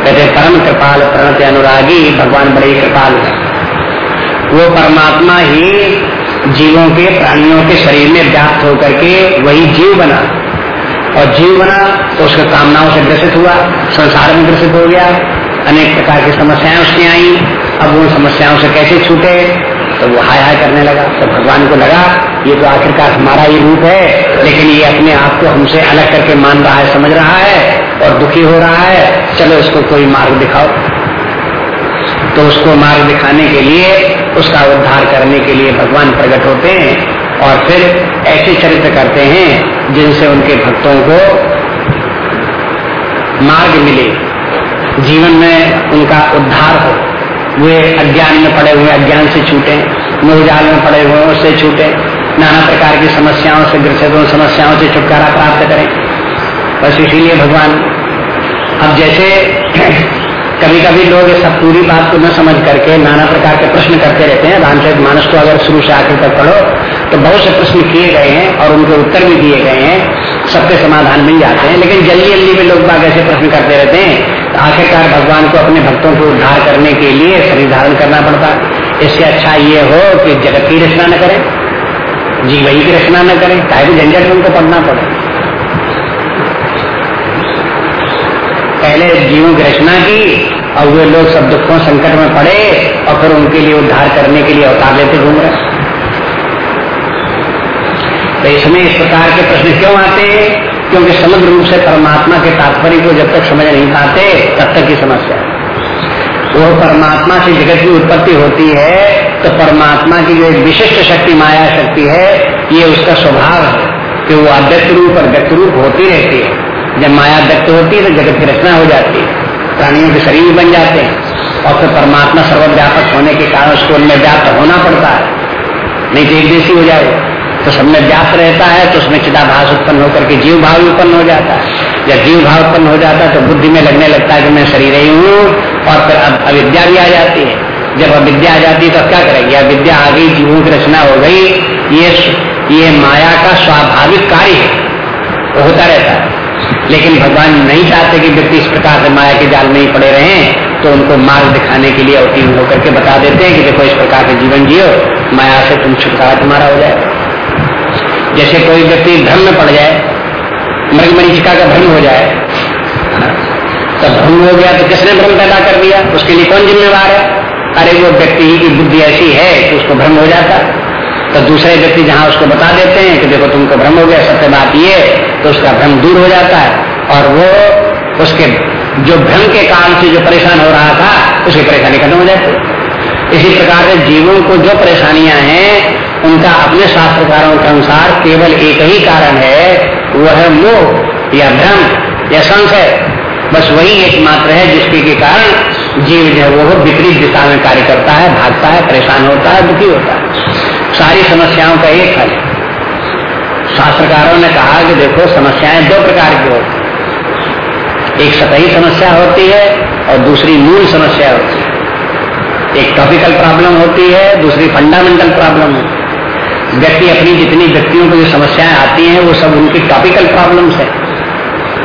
कहते परम कृपाल प्रणत अनुरागी भगवान बड़े कृपाल है। वो परमात्मा ही जीवों के, प्राणियों के शरीर में व्याप्त होकर के वही जीव बना। और जीव बना तो उसके कामनाओं से ग्रसित हुआ, संसार में ग्रसित हो गया। अनेक प्रकार की समस्याएँ उसकी आई। अब उन समस्याओं से कैसे छूटे? तो वो हाय हाय करने लगा तो भगवान को लगा, ये तो आखिरकार हमारा ही रूप है, लेकिन ये अपने आप को हमसे अलग करके मान रहा है, समझ रहा है, और दुखी हो रहा है। चलो इसको कोई मार्ग दिखाओ। तो उसको मार्ग दिखाने के लिए, उसका उद्धार करने के लिए भगवान प्रकट होते हैं, और फिर ऐसे चरित्र करते हैं, जिनसे उनके भक्तों को मार्ग मिले, जीवन में उनका उद्धार हो। वे अज्ञान में पड़े हुए, अज्ञान से छूटे मोहजाल में पड़े हुए, उससे छूटे, नाना प्रकार की समस्याओं से ग्रसित समस्याओं से छुटकारा प्राप्त करें। बस इसीलिए भगवान, अब जैसे कभी कभी लोग सब पूरी बात को न समझ करके नाना प्रकार के प्रश्न करते रहते हैं। रामचरित मानस को अगर शुरू से आखिर तक पढ़ो तो बहुत से प्रश्न किए गए हैं और उनके उत्तर भी दिए गए हैं। सबके समाधान मिल जाते हैं। लेकिन जल्दी जल्दी में लोग बाग ऐसे प्रश्न करते रहते हैं आखिरकार भगवान को अपने भक्तों को उद्धार करने के लिए शरीर धारण करना पड़ता। इससे अच्छा ये हो कि जगत की रचना न करें, जीव ही की रचना न करें, चाहे भी झंझट उनको पढ़ना पड़े। पहले जीवों की रचना की और वे लोग सब दुखों संकट में पड़े और फिर उनके लिए उद्धार करने के लिए अवतार लेते घूम रहे। तो इसमें इस प्रकार के प्रश्न क्यों आते हैं? क्योंकि समग्र रूप से परमात्मा के तात्पर्य को जब तक समझ नहीं पाते, तब तक की समस्या वो परमात्मा से जगत की उत्पत्ति होती है तो परमात्मा की जो एक विशिष्ट शक्ति, माया शक्ति है, ये उसका स्वभाव है कि वो अव्यक्त रूप और व्यक्त रूप होती रहती है। जब माया व्यक्त होती है तो जगत की रचना हो जाती है। प्राणियों के शरीर बन जाते हैं। और फिर परमात्मा सर्वव्यापक होने के कारण उसको उनमें व्याप्त होना पड़ता है। नहीं तो एक हो जाएगा तो सब में व्याप्त रहता है तो उसमें चिदाभास उत्पन्न होकर के जीव भाव उत्पन्न हो जाता है। जब जीव भाव उत्पन्न हो जाता है तो बुद्धि में लगने लगता है कि मैं शरीर ही हूँ, और फिर अब अविद्या भी आ जाती है। जब अविद्या आ जाती है तो क्या करेगी? अविद्या आ गई जीवों की रचना हो गई, ये ये माया का स्वाभाविक कार्य है। होता रहता है। लेकिन भगवान नहीं चाहते कि व्यक्ति इस प्रकार से माया के जाल में ही पड़े रहे तो उनको मार्ग दिखाने के लिए अवतीर्ण होकर के बता देते हैं कि देखो इस प्रकार के जीवन जियो, माया से तुम छुटकारा तुम्हारा हो जाए जैसे कोई व्यक्ति भ्रम में पड़ जाए मृग मरीचिका का भ्रम हो जाए तो भ्रम हो गया तो किसने भ्रम पैदा कर दिया? उसके लिए कौन जिम्मेवार है? अरे वो व्यक्ति की बुद्धि ऐसी है कि उसको भ्रम हो जाता। तो दूसरे व्यक्ति जहाँ उसको बता देते हैं कि देखो तुमको भ्रम हो गया, सत्य बात ये तो उसका भ्रम दूर हो जाता है। और वो उसके जो भ्रम के काल से जो परेशान हो रहा था, उसकी परेशानी खत्म हो जाती इसी प्रकार से जीवों को जो परेशानियाँ हैं उनका अपने शास्त्रकारों के अनुसार केवल एक ही कारण है, वह है मोह या भ्रम या संशय। बस वही एकमात्र है जिसके के कारण जीव जो है वो विपरीत दिशा में कार्य करता है, भागता है, परेशान होता है, दुखी होता है। सारी समस्याओं का एक हल शास्त्रकारों ने कहा कि देखो, समस्याएँ दो प्रकार की होती एक सतही समस्या होती है और दूसरी मूल समस्या होती है। एक टॉपिकल प्रॉब्लम होती है, दूसरी फंडामेंटल प्रॉब्लम होती है। व्यक्ति अपनी जितनी व्यक्तियों को जो समस्याएँ आती हैं, वो सब उनकी टॉपिकल प्रॉब्लम्स है।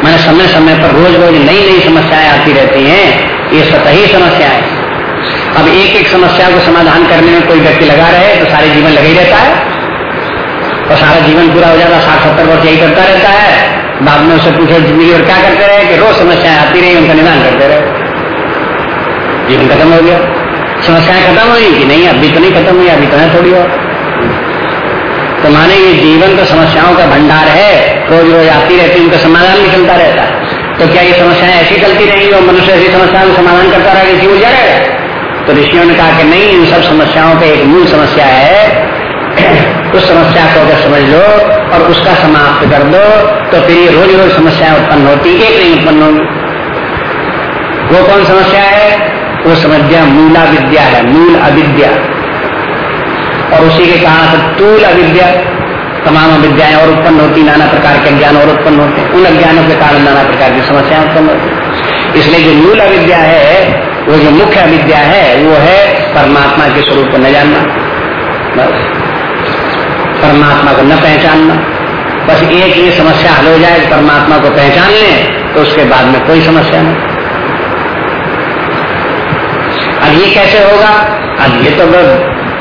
मैंने समय समय पर रोज रोज नई नई समस्याएँ आती रहती हैं, ये सतही समस्याएँ अब एक एक समस्या को समाधान करने में कोई व्यक्ति लगा रहे तो सारे जीवन लगे ही रहता है। और सारा जीवन पूरा हो जाता है साठ सत्तर वर्ष यही करता रहता है। बाद में उससे पूछे ज़िंदगी और क्या करते रहे? कि रोज समस्याएँ आती रही, उनका निदान करते रहे। जीवन खत्म हो गया। समस्याएँ खत्म हुई कि नहीं अभी तो नहीं खत्म हुई, अभी तो है थोड़ी और। तो माने ये जीवन तो समस्याओं का भंडार है, रोज रोज आती रहती उनका समाधान भी चलता रहता तो क्या ये समस्याएँ ऐसी चलती रहेंगी और मनुष्य ऐसी समस्याओं का समाधान करता रहेगा ऊर्जा रहेगा तो ऋषियों ने कहा कि नहीं, इन सब समस्याओं का एक मूल समस्या है। उस समस्या को अगर समझ लो और उसका समाप्त कर दो तो फिर ये रोज रोज समस्याएँ उत्पन्न होती एक नहीं उत्पन्न होगी? वो कौन समस्या है? वो समस्या मूला विद्या है, मूल अविद्या। और उसी के कारण तूल अविद्या, तमाम अविद्याएँ और उत्पन्न होती, नाना प्रकार के अज्ञान और उत्पन्न होते हैं। उन अज्ञानों के कारण नाना प्रकार की समस्याएँ उत्पन्न होती इसलिए जो मूल अविद्या है, वो जो मुख्य अविद्या है, वो है परमात्मा के स्वरूप को न जानना। बस। परमात्मा को न पहचानना। बस एक ये समस्या हल हो जाए परमात्मा को पहचान ले तो उसके बाद में कोई समस्या नहीं। अब ये कैसे होगा? अब ये तो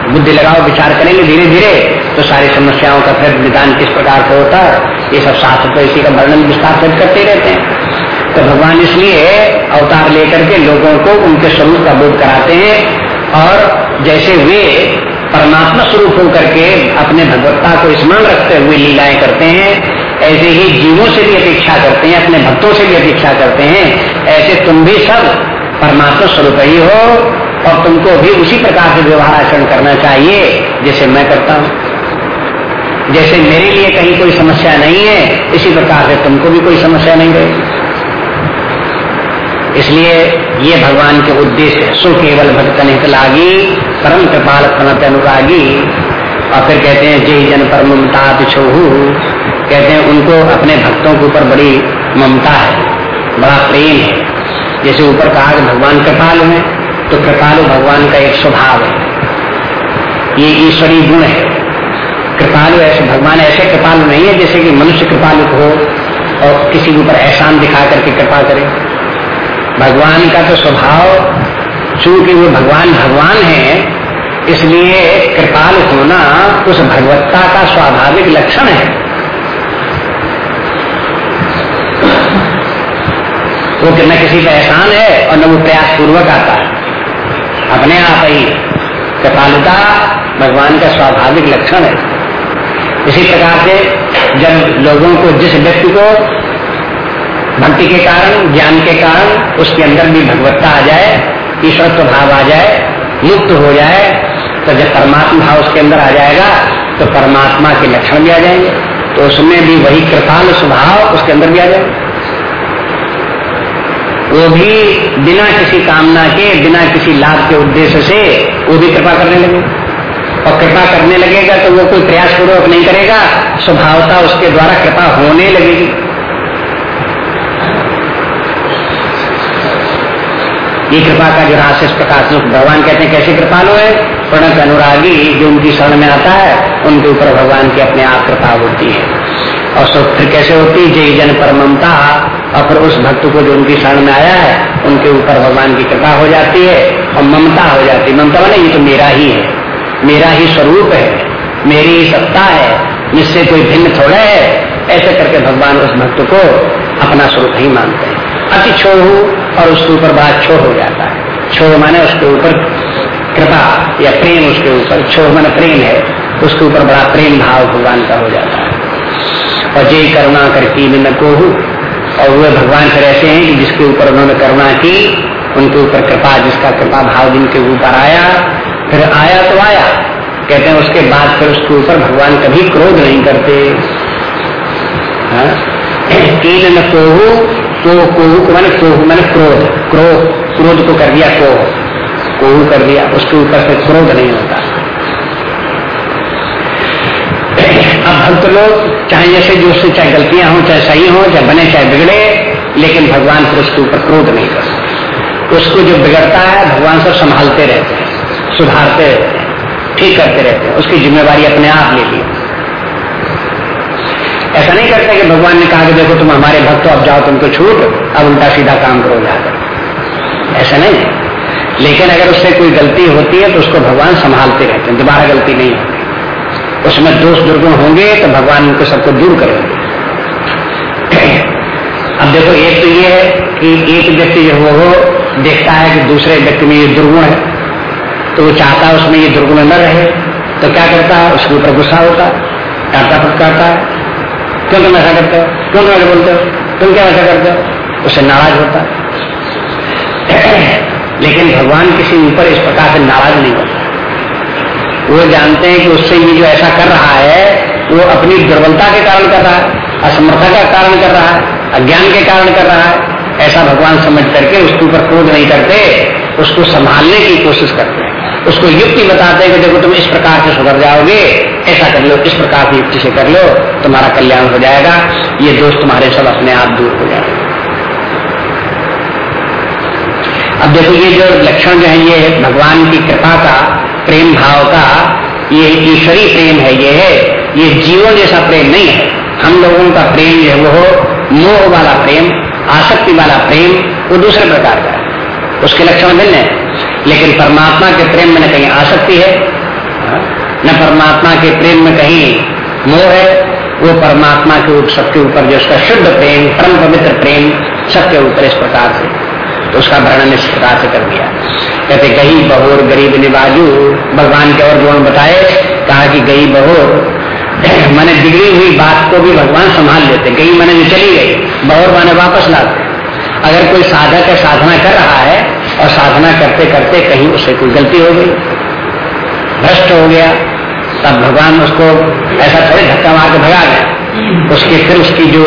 बुद्धि लगाओ, विचार करेंगे धीरे धीरे तो सारी समस्याओं का फिर निदान किस प्रकार से होता है, ये सब शास्त्र तो इसी का वर्णन विस्तार से करते रहते हैं। तो भगवान इसलिए अवतार लेकर के लोगों को उनके स्वरूप का बोध कराते हैं, और जैसे वे परमात्मा स्वरूप होकर के अपने भगवत्ता को स्मरण रखते हुए लीलाएँ करते हैं, ऐसे ही जीवों से भी अपेक्षा करते हैं, अपने भक्तों से भी अपेक्षा करते हैं, ऐसे तुम भी सब परमात्मा स्वरूप ही हो और तुमको भी उसी प्रकार से व्यवहार आचरण करना चाहिए, जैसे मैं करता हूँ। जैसे मेरे लिए कहीं कोई समस्या नहीं है, इसी प्रकार से तुमको भी कोई समस्या नहीं रहेगी। इसलिए ये भगवान के उद्देश्य सो केवल भक्त निहित लागी, परम कृपाल प्रणत अनुरागी। और फिर कहते हैं, जय जन पर ममता पिछोहू कहते हैं, उनको अपने भक्तों के ऊपर बड़ी ममता है, बड़ा प्रेम है। जैसे ऊपर कहा कि भगवान कृपालु है तो कृपालु भगवान का एक स्वभाव है। ये ईश्वरीय गुण है। कृपालु ऐसे, भगवान ऐसे कृपालु नहीं है जैसे कि मनुष्य कृपालु हो और किसी के ऊपर एहसान दिखा करके कृपा करे। भगवान का तो स्वभाव, चूँकि वो भगवान भगवान है, इसलिए कृपाल होना उस भगवत्ता का स्वाभाविक लक्षण है। वो न किसी का एहसान है और न वो प्रयास पूर्वक आता है। अपने आप ही कृपालुता भगवान का स्वाभाविक लक्षण है। इसी प्रकार से जब लोगों को जिस व्यक्ति को भक्ति के कारण, ज्ञान के कारण उसके अंदर भी भगवत्ता आ जाए, ईश्वर भाव आ जाए, मुक्त हो जाए तो जब परमात्मा भाव उसके अंदर आ जाएगा तो परमात्मा के लक्षण भी आ जाएँगे। तो उसमें भी वही कृपाल स्वभाव उसके अंदर भी आ जाएगा। वो भी बिना किसी कामना के, बिना किसी लाभ के उद्देश्य से वो भी कृपा करने लगे। और कृपा करने लगेगा तो वो कोई प्रयास पूर्वक नहीं करेगा, स्वभावता उसके द्वारा कृपा होने लगेगी। ये कृपा का जो राशि प्रकाश भगवान कहते हैं, कैसे कृपालु है? प्रणत अनुरागी जो उनकी शरण में आता है, उनके ऊपर भगवान की अपने आप कृपा होती है। और सब फिर कैसे होती है? जय जन पर ममता और फिर उस भक्त को जो उनकी शरण में आया है, उनके ऊपर भगवान की कृपा हो जाती है और ममता हो जाती है। ममता वाले ये तो मेरा ही है। मेरा ही स्वरूप है। मेरी ही सत्ता है। जिससे कोई भिन्न थोड़ा है। ऐसे करके भगवान उस भक्त को अपना स्वरूप ही मानते हैं। अति छोहू और उसके ऊपर बड़ा छोह हो जाता है। छोह माने उसके ऊपर कृपा या प्रेम उसके ऊपर। छोह माने प्रेम है। उसके ऊपर बड़ा प्रेम भाव भगवान का हो जाता है। और जय करुणा कर की न कोहू। और वे भगवान फिर ऐसे हैं कि जिसके ऊपर उन्होंने करुणा की, उनके ऊपर कृपा, जिसका कृपा भाव जिनके ऊपर आया, फिर आया तो आया। कहते हैं उसके बाद फिर उसके ऊपर भगवान कभी क्रोध नहीं करते। कीन न कोहू को कोहू को मैंने कोहू मैंने क्रोध। क्रोध क्रोध को कर दिया कोह। कोहू कर दिया, उसके ऊपर से क्रोध नहीं होता अब भक्त लोग, चाहे जैसे जो उससे चाहे गलतियाँ हो, चाहे सही हो, चाहे बने, चाहे बिगड़े, लेकिन भगवान फिर उसके ऊपर क्रोध नहीं कर उसको जो बिगड़ता है, भगवान सब संभालते रहते हैं, सुधारते रहते हैं, ठीक करते रहते हैं, उसकी जिम्मेवारी अपने आप ले ली ऐसा नहीं करते कि भगवान ने कहा कि देखो तुम हमारे भक्त अब जाओ तुमको छूट, अब उल्टा सीधा काम करो जाकर ऐसा नहीं। लेकिन अगर उससे कोई गलती होती है तो उसको भगवान संभालते रहते हैं, दोबारा गलती नहीं होती। उसमें दोष दुर्गुण होंगे तो भगवान उनको सबको दूर करेंगे। अब देखो, एक तो ये है कि एक व्यक्ति जो वो देखता है कि दूसरे व्यक्ति में ये दुर्गुण है तो वो चाहता है उसमें ये दुर्गुण न रहे तो क्या करता है? उसके ऊपर गुस्सा होता है डांटा फटकारता है। क्यों तुम ऐसा करते हो? क्यों तुम ऐसा बोलते हो? तुम क्या ऐसा करते हो? उससे नाराज़ होता लेकिन भगवान किसी ऊपर इस प्रकार से नाराज़ नहीं होता। वो जानते हैं कि उससे ये जो ऐसा कर रहा है, वो अपनी दुर्बलता के कारण कर रहा है असमर्था का कारण कर रहा है, अज्ञान के कारण कर रहा है, ऐसा भगवान समझ करके उसके ऊपर क्रोध नहीं करते, उसको संभालने की कोशिश करते हैं। उसको युक्ति बताते हैं कि देखो तुम इस प्रकार से सुधर जाओगे, ऐसा कर लो, इस प्रकार की युक्ति से कर लो, तुम्हारा कल्याण हो जाएगा, ये दोष तुम्हारे सब अपने आप दूर हो जाएगा। अब देखो ये जो लक्षण जो है, ये भगवान की कृपा का प्रेम भाव का, ये ईश्वरी प्रेम है, ये है, ये जीवन जैसा प्रेम नहीं है। हम लोगों का प्रेम जो है, वो मोह वाला प्रेम, आसक्ति वाला प्रेम, वो दूसरे प्रकार का है। उसके लक्षण भिन्न है। लेकिन परमात्मा के प्रेम में न कहीं आसक्ति है न परमात्मा के प्रेम में कहीं मोह है, वो परमात्मा के सबके ऊपर जो उसका शुद्ध प्रेम परम पवित्र प्रेम, सबके ऊपर इस प्रकार से। तो उसका वर्णन इस प्रकार से कर दिया। कहते, गई बहोर गरीब निवाजू। भगवान के और गुण बताए, कहा कि गई बहोर, मैंने बिगड़ी हुई बात को भी भगवान संभाल लेते। गई मैंने जो चली गई, बहोर माने वापस लाते। अगर कोई साधक है साधना कर रहा है और साधना करते करते कहीं उसे कोई गलती हो गई, भ्रष्ट हो गया, तब भगवान उसको ऐसा थोड़े धक्का मार के भगा गया। उसके फिर उसकी जो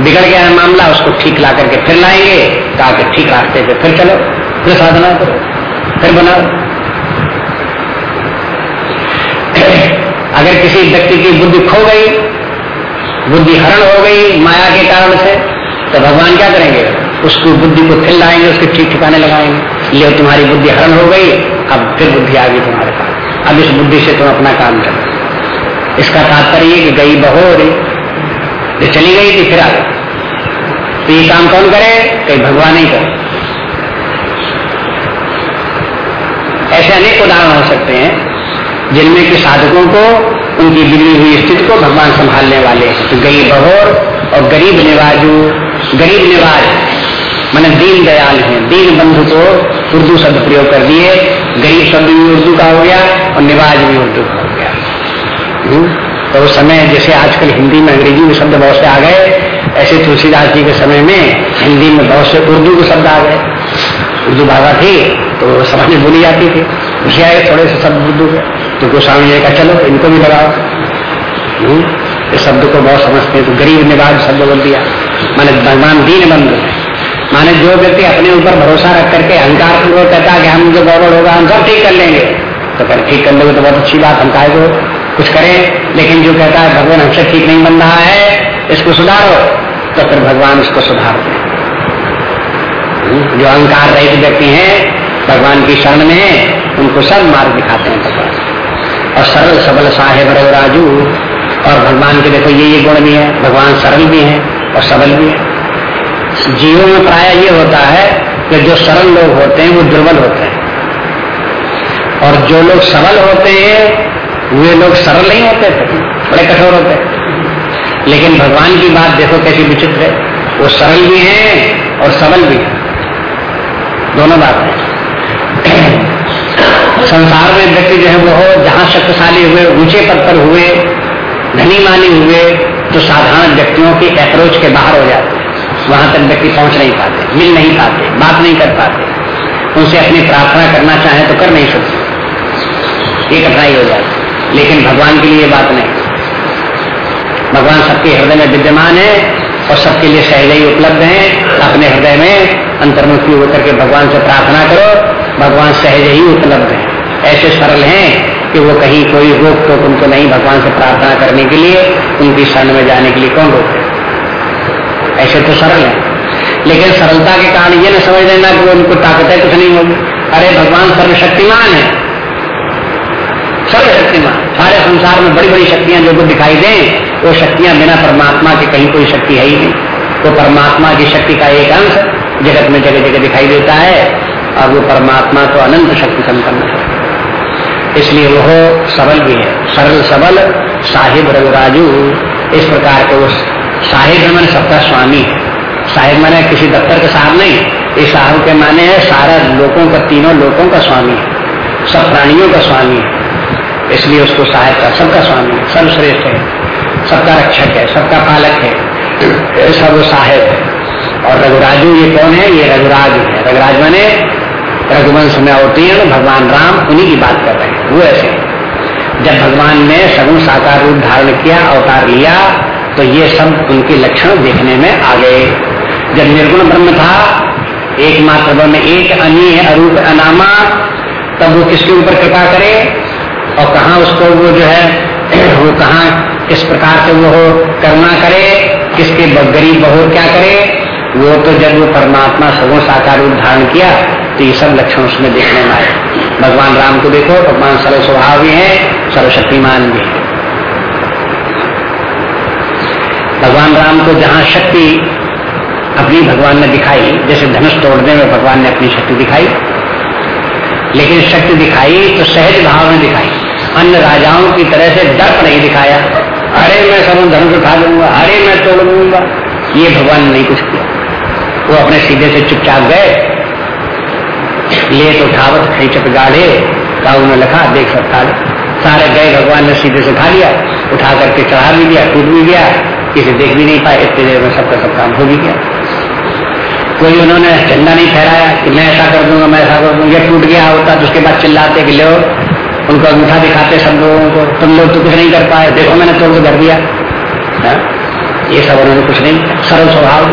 बिगड़ गया है मामला, उसको ठीक ला करके फिर लाएँगे। कहा कि ठीक रास्ते से फिर चलो, फिर साधना करो, फिर बनाओ। अगर किसी व्यक्ति की बुद्धि खो गई, बुद्धि हरण हो गई माया के कारण से तो भगवान क्या करेंगे? उसको बुद्धि को फिर लाएँगे, उसके ठीक ठिकाने लगाएँगे। ये तुम्हारी बुद्धि हरण हो गई, अब फिर बुद्धि आ गई तुम्हारे पास। अब इस बुद्धि से तुम अपना काम करो। इसका तात्पर्य कि गई बहो रही चली गई थी, फिर आ तो ये काम कौन करे? कहीं भगवान ही करे। ऐसे अनेक उदाहरण हो सकते हैं, जिनमें कि साधकों को, उनकी बिगड़ी हुई स्थिति को भगवान संभालने वाले हैं। तो गई बहोर और गरीब निवाजू, गरीब निवाज, मैंने दीन दयाल है। दीन बंधु को उर्दू शब्द प्रयोग कर दिए, गरीब शब्द भी उर्दू का हो गया और निवाज भी उर्दू का हो गया। हम्म? तो उस समय जैसे आजकल हिंदी में अंग्रेज़ी में शब्द बहुत से आ गए ऐसे तुलसीदास जी के समय में हिंदी में बहुत से उर्दू के शब्द आ गए। उर्दू भाषा थी तो समझ में बोली जाती थी। उसे आए थोड़े से शब्द उर्दू के। तो गोस्वामी जी कहा चलो इनको भी लगाओ। हम्म, इस शब्द को बहुत समझते हैं। तो गरीब निवाज शब्द बोल दिया। माने भगवान दीन बंधु माने जो व्यक्ति अपने ऊपर भरोसा रख करके अहंकार कहता है कि हम जो गौरव होगा हम सब ठीक कर लेंगे। तो कर ठीक कर लोगे तो बहुत अच्छी बात हम कहे कुछ करें, लेकिन जो कहता है, भगवान हमसे ठीक नहीं बन रहा है, इसको सुधारो। तो फिर भगवान उसको सुधार दे जो अहंकार रहित व्यक्ति हैं, भगवान की शरण में उनको सब मार्ग दिखाते हैं भगवान और सरल सबल साहेब रहो राजू, और भगवान के देखो ये ये गुण भी है, भगवान सरल भी है, और सबल भी है। जीवों में प्राय ये होता है कि जो सरल लोग होते हैं, वो दुर्बल होते हैं। और जो लोग सबल होते हैं वे लोग सरल नहीं होते थे, बड़े कठोर होते लेकिन भगवान की बात देखो कैसी विचित्र है। वो सरल भी है और सबल भी है। दोनों बात है। संसार में व्यक्ति जो है वो हो जहाँ शक्तिशाली हुए, ऊँचे पद पर हुए धनी मानी हुए तो साधारण व्यक्तियों के अप्रोच के बाहर हो जाते हैं। वहाँ तक व्यक्ति पहुँच नहीं पाते, मिल नहीं पाते, बात नहीं कर पाते। उनसे अपनी प्रार्थना करना चाहे तो कर नहीं सकते। ये कठिनाई हो जाती लेकिन भगवान के लिए बात नहीं। भगवान सबके हृदय में विद्यमान है और सबके लिए सहज ही उपलब्ध है। अपने हृदय में अंतर्मुखी होकर के भगवान से प्रार्थना करो, भगवान सहज ही उपलब्ध है। ऐसे सरल हैं कि वो कहीं कोई रोक टोक उनको नहीं भगवान से प्रार्थना करने के लिए, उनकी शरण में जाने के लिए कौन रोके ऐसे तो सरल है। लेकिन सरलता के कारण ये न समझ लेना कि वो उनको ताकत है कुछ नहीं होगी। अरे, भगवान सर्वशक्तिमान है। संसार में बड़ी बड़ी शक्तियाँ जो दिखाई दें, वो शक्तियाँ बिना परमात्मा के कहीं कोई शक्ति है ही नहीं। तो परमात्मा की शक्ति का एक अंश जगत में जगह जगह दिखाई देता है, और वो परमात्मा तो अनंत शक्ति संपन्न है। इसलिए वो सबल भी है। सरल सबल, साहिब रघुराजू। इस प्रकार के वो साहिब मैंने सबका स्वामी। है साहिब मैंने किसी दफ्तर के साहब नहीं। इस साहब के माने है सारा लोगों का, तीनों लोगों का स्वामी। है सब प्राणियों का स्वामी। है इसलिए उसको सहायता सबका स्वामी सर्वश्रेष्ठ है, सबका रक्षक है, सबका पालक है सब साहेब है। और रघुराजू ये कौन है? ये रघुराज है। रघुराज मैंने रघुवंश में अवतीर्ण भगवान राम, उन्हीं की बात कर रहे हैं। वो ऐसे जब भगवान ने सगुण साकार रूप धारण किया, अवतार लिया तो ये सब उनके लक्षण देखने में आ गए। जब निर्गुण ब्रह्म था, एकमात्र ब्रह्म, एक अनी अरूप अनामा, तब वो किसके ऊपर कृपा करे? और कहा उसको वो जो है, वो कहा किस प्रकार से वो करुणा करे, किसके गरीब बहु क्या करे, वो तो जब वो परमात्मा सगुण साकार रूप धारण किया तो ये सब लक्षण उसमें देखने में आए। भगवान राम को देखो, भगवान सर्व स्वभाव भी है, सर्वशक्तिमान भी है। भगवान राम को जहाँ शक्ति अपनी भगवान ने दिखाई, जैसे धनुष तोड़ने में भगवान ने अपनी शक्ति दिखाई लेकिन शक्ति दिखाई तो सहज भाव में दिखाई। अन्य राजाओं की तरह से दर्प नहीं दिखाया। अरे मैं सब धर्म उठा लूँगा, अरे मैं तोड़ लूँगा। ये भगवान ने नहीं कुछ किया। वो अपने सीधे से चुपचाप गए। ले तो उठावत खींचत गाढ़े काऊ ने लिखा, देख सकता सारे गए, भगवान ने सीधे से उठा लिया। उठा करके चढ़ा भी दिया टूट भी गया किसी देख भी नहीं पाए, इतनी देर में सबका सब काम हो भी गया। कोई उन्होंने झंडा नहीं फहराया कि मैं ऐसा कर दूँगा, मैं ऐसा कर दूँगा। ये टूट गया होता तो उसके बाद चिल्लाते कि लो, उनको अंगूठा दिखाते सब लोगों को, तुम लोग तो कुछ नहीं कर पाए। देखो, मैंने तोड़ कर दिया। हाँ? ये सब उन्होंने कुछ नहीं, सरल स्वभाव।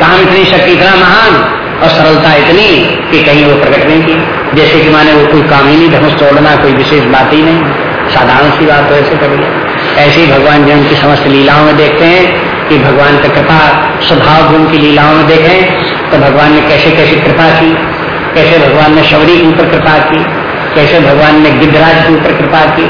काम इतनी शक्ति, इतना महान और सरलता इतनी कि कहीं वो प्रकट नहीं की। जैसे कि माने वो कोई काम ही नहीं धनुष तोड़ना, कोई विशेष बात ही नहीं। साधारण सी बात तो ऐसे कर लिया ऐसे ही भगवान जी उनकी समस्त लीलाओं में देखते हैं। कि भगवान का कृपा स्वभाव गुण की लीलाओं में देखें तो भगवान ने कैसे कैसे कृपा की, कैसे भगवान ने शबरी के ऊपर कृपा की, कैसे भगवान ने गिद्धराज के ऊपर कृपा की,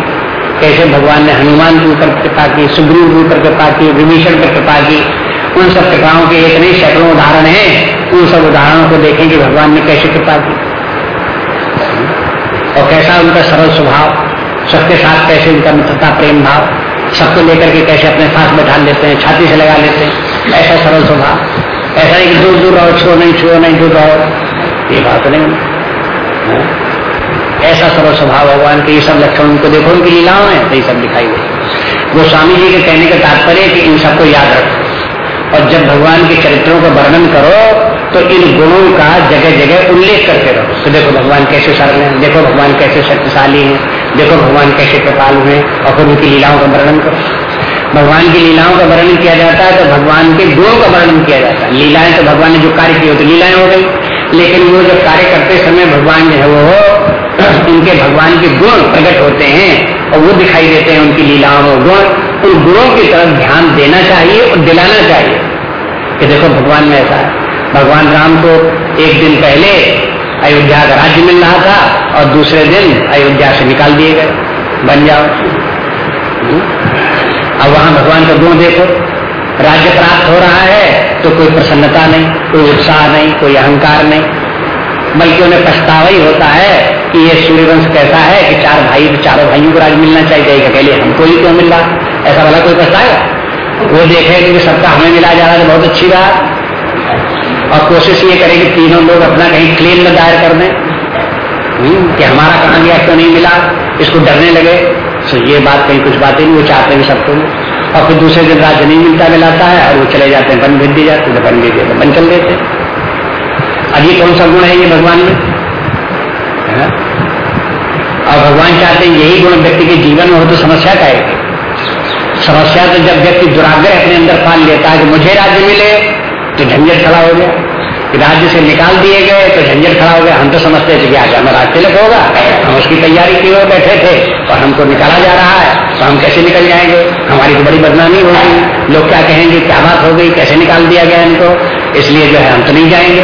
कैसे भगवान ने हनुमान के ऊपर कृपा की, सुग्रीव के ऊपर कृपा की, विभीषण पर कृपा की, उन सब कृपाओं के इतने सैकड़ों उदाहरण हैं। उन सब उदाहरणों को देखें कि भगवान ने कैसे कृपा की। और कैसा उनका सरल स्वभाव, सबके साथ कैसे उनका मित्रता, प्रेम भाव सबको लेकर के कैसे अपने साथ बैठा लेते हैं, छाती से लगा लेते हैं। ऐसा सरल स्वभाव। ऐसा नहीं कि दूर दूर रहो छो नहीं छो नहीं, दूर रहो। ये बात नहीं। हाँ? ऐसा सरल स्वभाव भगवान के ये सब लक्षण उनको देखो, उनकी लीलाओं में तो ये सब दिखाई दे वो स्वामी जी के कहने का तात्पर्य कि इन सबको याद रखो। और जब भगवान के चरित्रों का वर्णन करो तो इन गुणों का जगह जगह उल्लेख करते रहो। तो देखो भगवान कैसे सरल हैं, देखो भगवान कैसे शक्तिशाली हैं, देखो भगवान कैसे कृपालु हैं, और फिर उनकी लीलाओं का वर्णन करो। भगवान की लीलाओं का वर्णन किया जाता है तो भगवान के गुणों का वर्णन किया जाता है। लीलाएँ तो भगवान ने जो कार्य किए तो लीलाएँ हो गई, लेकिन वो जब कार्य करते समय भगवान जो है वो उनके भगवान के गुण प्रकट होते हैं, और वो दिखाई देते हैं उनकी लीलाओं में गुण। उन गुणों की तरफ़ ध्यान देना चाहिए और दिलाना चाहिए कि देखो भगवान में ऐसा है। भगवान राम को एक दिन पहले अयोध्या का राज्य मिल रहा था और दूसरे दिन अयोध्या से निकाल दिए गए। बन जाओ? अब वहाँ भगवान का गुण देखो। राज्य प्राप्त हो रहा है तो कोई प्रसन्नता नहीं, कोई उत्साह नहीं, कोई अहंकार नहीं। बल्कि उन्हें पछतावा ही होता है कि ये सूर्यवंश कैसा है कि चार भाई, चारों भाइयों को राज मिलना चाहिए अकेले हमको ही क्यों मिल रहा? ऐसा वाला कोई पछताएगा? वो देखे कि सबका हमें मिला जा रहा है तो बहुत अच्छी बात। और कोशिश ये करे कि तीनों लोग अपना कहीं क्लेम में दायर कर दें। हम्म, कि हमारा कहा गया क्यों नहीं मिला इसको डरने लगे। तो ये बात कहीं कुछ बातें नहीं वो चाहते हैं सबको और फिर दूसरे दिन राज्य नहीं मिलता मिलाता है और वो चले जाते हैं बन भेज दिए जाते हैं बन भेज देते बन चल देते अब ये कौन सा गुण है ये भगवान में? और भगवान चाहते हैं यही गुण व्यक्ति के जीवन में हो तो समस्या का समस्या तो जब व्यक्ति दुराग्रह अपने अंदर पाल लेता है कि मुझे राज्य मिले तो झंझट खड़ा हो गया। राज्य से निकाल दिए गए तो झंझट खड़ा हो गया। हम तो समझते थे कि आज हमारा तिलक होगा। हम उसकी तैयारी किए बैठे थे और हमको निकाला जा रहा है। तो हम कैसे निकल जाएँगे? हमारी तो बड़ी बदनामी होगी लोग क्या कहेंगे, क्या बात हो गई? कैसे निकाल दिया गया इनको? इसलिए जो है हम तो नहीं जाएँगे।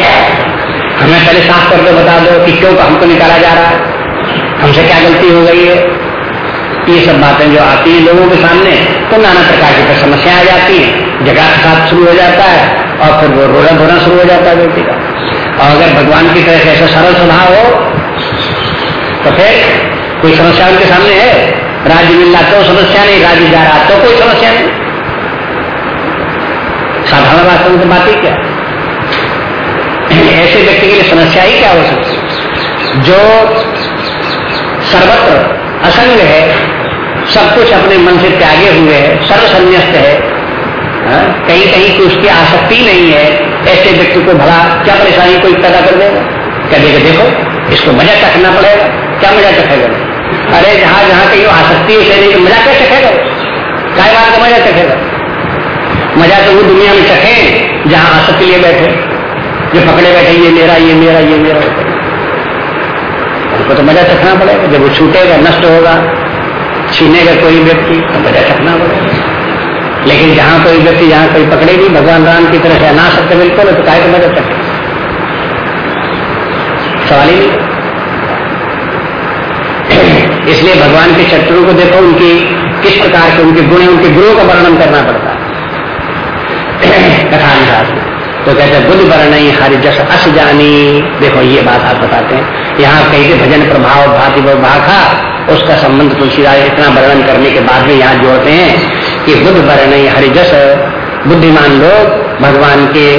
हमें पहले साफ़ कर दो, बता दो कि क्यों हमको निकाला जा रहा है। हमसे क्या गलती हो गई है? ये सब बातें जो आती हैं लोगों के सामने तो नाना प्रकार की समस्याएँ आ जाती हैं। जगह के साथ शुरू हो जाता है। और फिर वो रोना धोना शुरू हो जाता है व्यक्ति का। और अगर भगवान की तरह ऐसा सरल स्वभाव हो तो फिर कोई समस्या उनके सामने है? राज्य मिल रहा तो समस्या नहीं राज्य जा रहा तो कोई समस्या नहीं। साधारण वास्तव में बात ही क्या? ऐसे व्यक्ति के लिए समस्या ही क्या हो सकती जो सर्वत्र असंग है, सब कुछ अपने मन से त्यागे हुए है, सर्वसन्यस्त हाँ? कहीं कहीं की उसकी आसक्ति नहीं है। ऐसे व्यक्ति को भला क्या परेशानी कोई पैदा कर देगा? क्या देगा, देखो, इसको मज़ा चखना पड़ेगा। क्या मज़ा चखेगा अरे, जहाँ जहाँ कहीं आसक्ति उसे नहीं मज़ा क्या चखेगा काय बात का मज़ा चखेगा मज़ा तो वो दुनिया में चखे जहाँ आसक्ति लिए बैठे जो पकड़े बैठे ये मेरा ये मेरा ये मेरा उनको तो मज़ा चखना पड़ेगा। जब वो छूटेगा, नष्ट होगा, छीनेगा कोई व्यक्ति तो मज़ा चखना पड़ेगा। लेकिन जहाँ कोई व्यक्ति, जहाँ कोई पकड़ेगी भगवान राम की तरह से अना सकते बिल्कुल तो काय को मदद चखे सवाल ही इसलिए भगवान के चरित्रों को देखो, उनकी किस प्रकार के उनके गुण उनके गुणों का वर्णन करना पड़ता है। कथानुसार। तो कहते हैं, बुद्ध वर्ण हरि जस अस जानी। देखो, ये बात आप बताते हैं। यहाँ कहीं के भजन प्रभाव, भाति भाखा, उसका संबंध तुलसीदास इतना वर्णन करने के बाद में यहाँ जोड़ते हैं। कि बुद्ध वर्ण हरिजस बुद्धिमान लोग भगवान के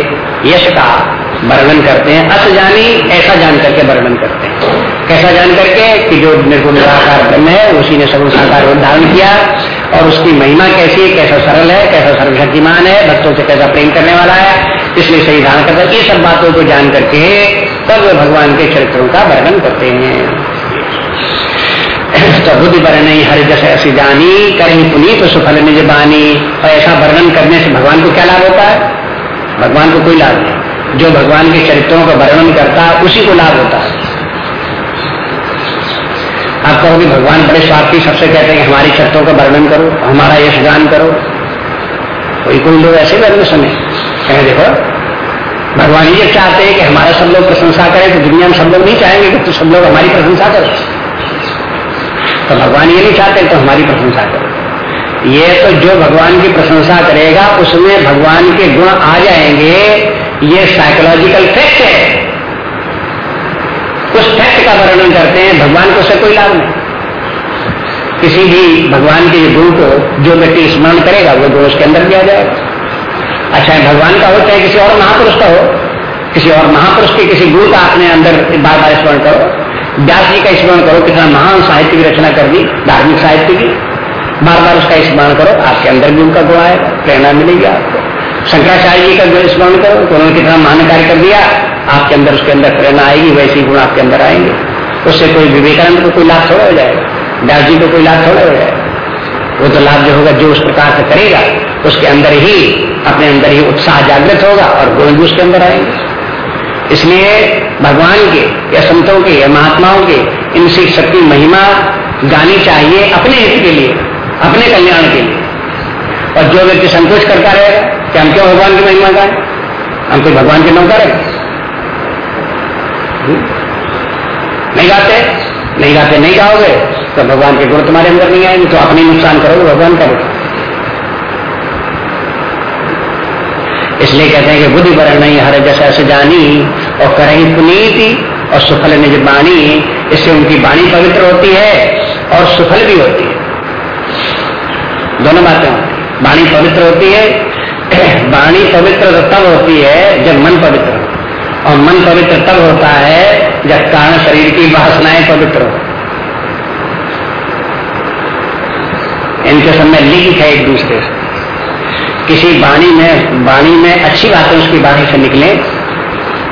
यश का वर्णन करते हैं। अस जानी ऐसा जान करके वर्णन करते हैं। कैसा जान करके कि जो निर्गुण निराकार ब्रह्म है, उसी ने सगुण साकार धारण किया और उसकी महिमा कैसी है, कैसा सरल है, कैसा सर्वशक्तिमान है, भक्तों से कैसा प्रेम करने वाला है, इसलिए सही धारण करता है। ये सब बातों को जान करके तब भगवान के चरित्रों का वर्णन करते हैं। बुद्धि वर्ण हरि जैसे ऐसी जानी करें पुनीत सुफल निज बानी और ऐसा वर्णन करने से भगवान को क्या लाभ होता है? भगवान को कोई लाभ नहीं। जो भगवान के चरित्रों का वर्णन करता है, उसी को लाभ होता है। आप कहोगे, भगवान बड़े स्वार्थी सबसे कहते हैं हमारी चरित्रों का वर्णन करो, हमारा यश गान करो। कोई कोई लोग ऐसे वर्णन सुने कहें, देखो, भगवान ये चाहते हैं कि हमारा सब लोग प्रशंसा करें तो दुनिया में सब लोग नहीं चाहेंगे कि तो सब लोग हमारी प्रशंसा करें। तो भगवान ये नहीं चाहते तो हमारी प्रशंसा करो। ये तो जो भगवान की प्रशंसा करेगा, उसमें भगवान के गुण आ जाएँगे। ये साइकोलॉजिकल फैक्ट है। उस फैक्ट का वर्णन करते हैं, भगवान को से कोई लाभ नहीं। किसी भी भगवान के गुण को जो व्यक्ति स्मरण करेगा, वो गुण उसके अंदर आ जाएगा। अच्छा भगवान का हो चाहे किसी और महापुरुष का हो, किसी और महापुरुष के किसी गुरु का अपने अंदर बार बार स्मरण करो। व्यास जी का स्मरण करो, कितना महान साहित्य की रचना कर दी, धार्मिक साहित्य की। बार बार उसका स्मरण करो, आपके अंदर भी उनका गुण आएगा प्रेरणा मिलेगी आपको। शंकराचार्य जी का स्मरण करो तो उन्होंने कितना महान कार्य कर दिया, आपके अंदर उसके अंदर प्रेरणा आएगी, वैसे गुण आपके अंदर आएँगे। उससे कोई विवेकानंद को कोई लाभ थोड़ा हो जाएगा, व्यास जी को कोई लाभ थोड़ा हो जाएगा। वो तो लाभ जो होगा, जो उस प्रकार से करेगा, उसके अंदर ही, अपने अंदर ही उत्साह जागृत होगा और गुण भी उसके अंदर आएँगे। इसलिए भगवान के या संतों के या महात्माओं के इनसे शक्ति महिमा गानी चाहिए अपने हित के लिए, अपने कल्याण के लिए। और जो व्यक्ति संकोच करता रहेगा, कि हम क्यों भगवान की महिमा गाए? हम कोई भगवान के नौकर है? हम्म? नहीं गाते? नहीं गाते, नहीं गाओगे? तो भगवान के गुण तुम्हारे अंदर नहीं आएँगे तो अपने नुकसान करोगे, भगवान करोगे। इसलिए कहते हैं कि बुद्धि वरण नहीं, हर जैसा जानी और करें पुनीति और सुफल निज बाणी इससे उनकी बाणी पवित्र होती है और सुफल भी होती है। दोनों बातें होती बाणी पवित्र होती है बाणी पवित्र तब होती है जब मन पवित्र हो। और मन पवित्र तब होता है जब कारण शरीर की वासनाएँ पवित्र हो। इनके समय लिंक है एक दूसरे से। किसी वाणी में वाणी में अच्छी बातें उसकी वाणी से निकले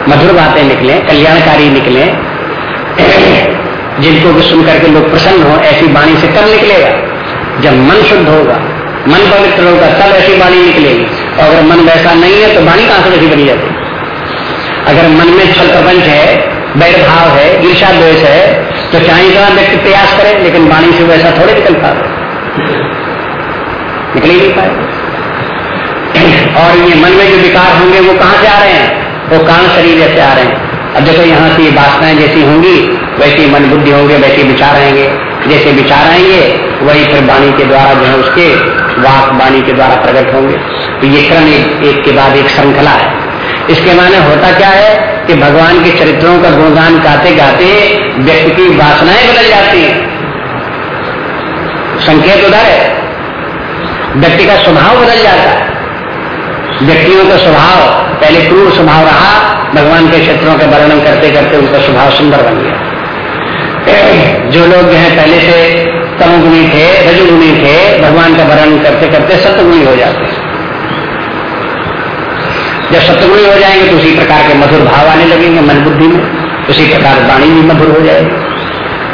मधुर बातें निकले, कल्याणकारी निकले, जिनको भी सुन करके लोग प्रसन्न हो, ऐसी वाणी से कब निकलेगा। जब मन शुद्ध होगा, मन पवित्र होगा, तब ऐसी वाणी निकलेगी। और अगर मन वैसा नहीं है तो वाणी कहाँ से वैसी बनी जाती अगर मन में छल प्रपंच है बैर भाव है ईर्षा द्वेष है तो चाहे इतना व्यक्ति प्रयास करे, लेकिन वाणी से वैसा थोड़े निकल पा निकल ही नहीं पाए और ये मन में जो विकार होंगे, वो कहाँ से आ रहे हैं? वो कारण शरीर से आ रहे हैं। अब देखो यहाँ की वासनाएँ जैसी होंगी वैसी मन बुद्धि होंगे वैसे विचार आएँगे। जैसे विचार आएँगे वही फिर वाणी के द्वारा जो है उसके वाक वाणी के द्वारा प्रकट होंगे। तो ये क्रम एक, एक के बाद एक श्रृंखला है। इसके माने होता क्या है कि भगवान के चरित्रों का गुणगान गाते गाते व्यक्ति की वासनाएँ बदल जाती हैं। संकेत उधर है। व्यक्ति का स्वभाव बदल जाता है। व्यक्तियों का स्वभाव पहले क्रूर स्वभाव रहा, भगवान के क्षेत्रों का वर्णन करते करते उनका स्वभाव सुंदर बन गया। जो लोग जो पहले से तमगुणी थे, रजगुणी थे, भगवान का वर्णन करते करते सतगुणी हो जाते हैं। जब सतगुणी हो जाएँगे तो उसी प्रकार के मधुर भाव आने लगेंगे मन बुद्धि में, उसी प्रकार वाणी भी मधुर हो जाएगी।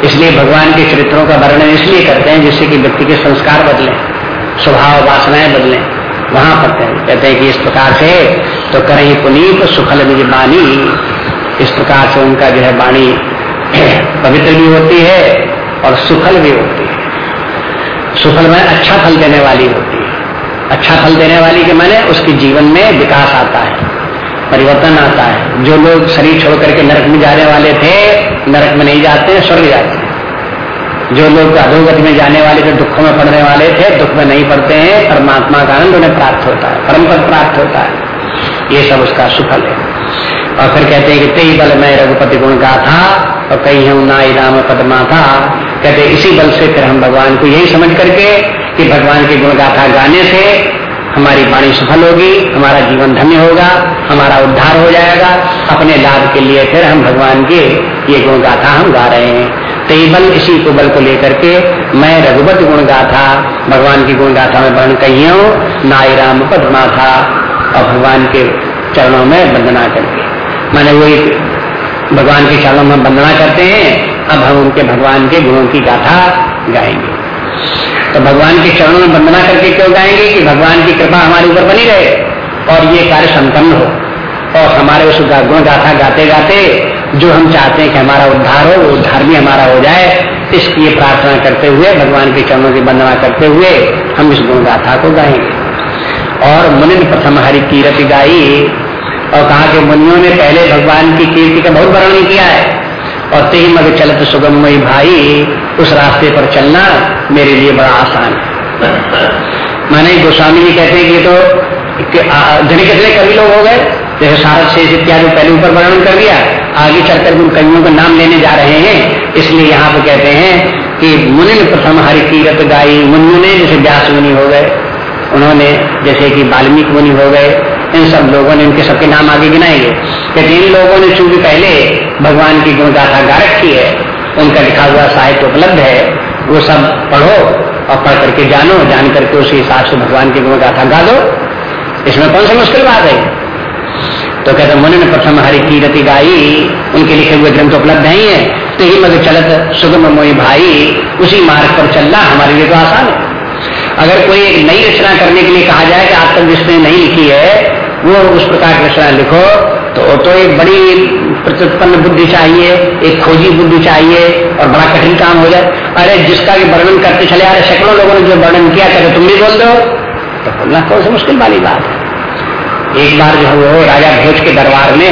इसलिए भगवान के चरित्रों का वर्णन इसलिए करते हैं जिससे कि व्यक्ति के संस्कार बदले स्वभाव वासनाएँ बदलें। वहाँ पर कहते हैं कि इस प्रकार से तो करें पुनीत सुखल निज बानी इस प्रकार से उनका जो है वाणी पवित्र भी होती है और सुखल भी होती है। सुखल में अच्छा फल देने वाली होती है। अच्छा फल देने वाली के मैंने उसके जीवन में विकास आता है, परिवर्तन आता है। जो लोग शरीर छोड़ करके नरक में जाने वाले थे, नरक में नहीं जाते, स्वर्ग जाते। जो लोग अधोगति में जाने वाले थे दुखों में पड़ने वाले थे, दुख में नहीं पड़ते हैं, परमात्मा का आनंद उन्हें प्राप्त होता है, परम पद प्राप्त होता है। ये सब उसका सुफल है। और फिर कहते हैं कि तेई बल में रघुपति गुण का था, और कई हम नाई राम पदमा था कहते इसी बल से फिर हम भगवान को यही समझ करके कि भगवान की गुण गाथा गाने से हमारी वाणी सफल होगी, हमारा जीवन धन्य होगा, हमारा उद्धार हो जाएगा। अपने लाभ के लिए फिर हम भगवान के ये गुण गाथा हम गा रहे हैं। तेबल इसी को बल को लेकर के मैं रघुपति गुण गाथा भगवान की गुण गाथा में वर्ण कही नाई राम पदमा था और भगवान के चरणों में वंदना करके। मैंने वही भगवान के चरणों में वंदना करते हैं, अब हम उनके भगवान के गुणों की गाथा गाएँगे। तो भगवान के चरणों में वंदना करके क्यों गाएँगे कि भगवान की कृपा हमारे ऊपर बनी रहे और ये कार्य संपन्न हो। और हमारे उस गुण गाथा गाते गाते जो हम चाहते हैं कि हमारा उद्धार हो, वो उद्धार भी हमारा हो जाए। इसकी प्रार्थना करते हुए, भगवान के चरणों की वंदना करते हुए हम इस गुण गाथा को गाएँगे। और मुनि प्रथम हरि कीरति गाई। और कहा कि मुनियों ने पहले भगवान की कीर्ति का बहुत वर्णन किया है। और ते मग चलत सुगमयी भाई, उस रास्ते पर चलना मेरे लिए बड़ा आसान है। माने गोस्वामी जी कहते हैं कि तो धनी कितने कवि लोग हो गए? जैसे सारद शेष इत्यादि पहले ऊपर वर्णन कर दिया, आगे चलकर उन कवियों का नाम लेने जा रहे हैं। इसलिए यहाँ पे कहते हैं कि मुनि प्रथम हरि कीरत गाई मुनियों ने, जैसे व्यास मुनि हो गए, उन्होंने जैसे कि वाल्मीकि मुनि हो गए, इन सब लोगों ने उनके सबके नाम आगे गिनाएँगे कि इन लोगों ने चूँकि पहले भगवान की गुणगाथा गा रखी है, उनका लिखा हुआ साहित्य उपलब्ध है, वो सब पढ़ो और पढ़ करके जानो, जान करके उसी हिसाब से भगवान की गुणगाथा गा दो। इसमें कौन सी मुश्किल बात है? तो कहते मुनि प्रथम हरि की रति गाई उनके लिखे हुए ग्रंथ उपलब्ध नहीं है तो ही मगर चलत सुगम मोई भाई, उसी मार्ग पर चलना हमारे लिए तो आसान है। अगर कोई एक नई रचना करने के लिए कहा जाए कि आज तक जिसने नहीं लिखी है, वो उस प्रकार की रचना लिखो तो तो एक बड़ी प्रत्युत्पन्न बुद्धि चाहिए, एक खोजी बुद्धि चाहिए और बड़ा कठिन काम हो जाए। अरे, जिसका भी वर्णन करते चले आ रहे, सैकड़ों लोगों ने जो वर्णन किया कहते तुम भी बोल दो तो बोलना कौन सी मुश्किल वाली बात है। एक बार जो वो राजा भोज के दरबार में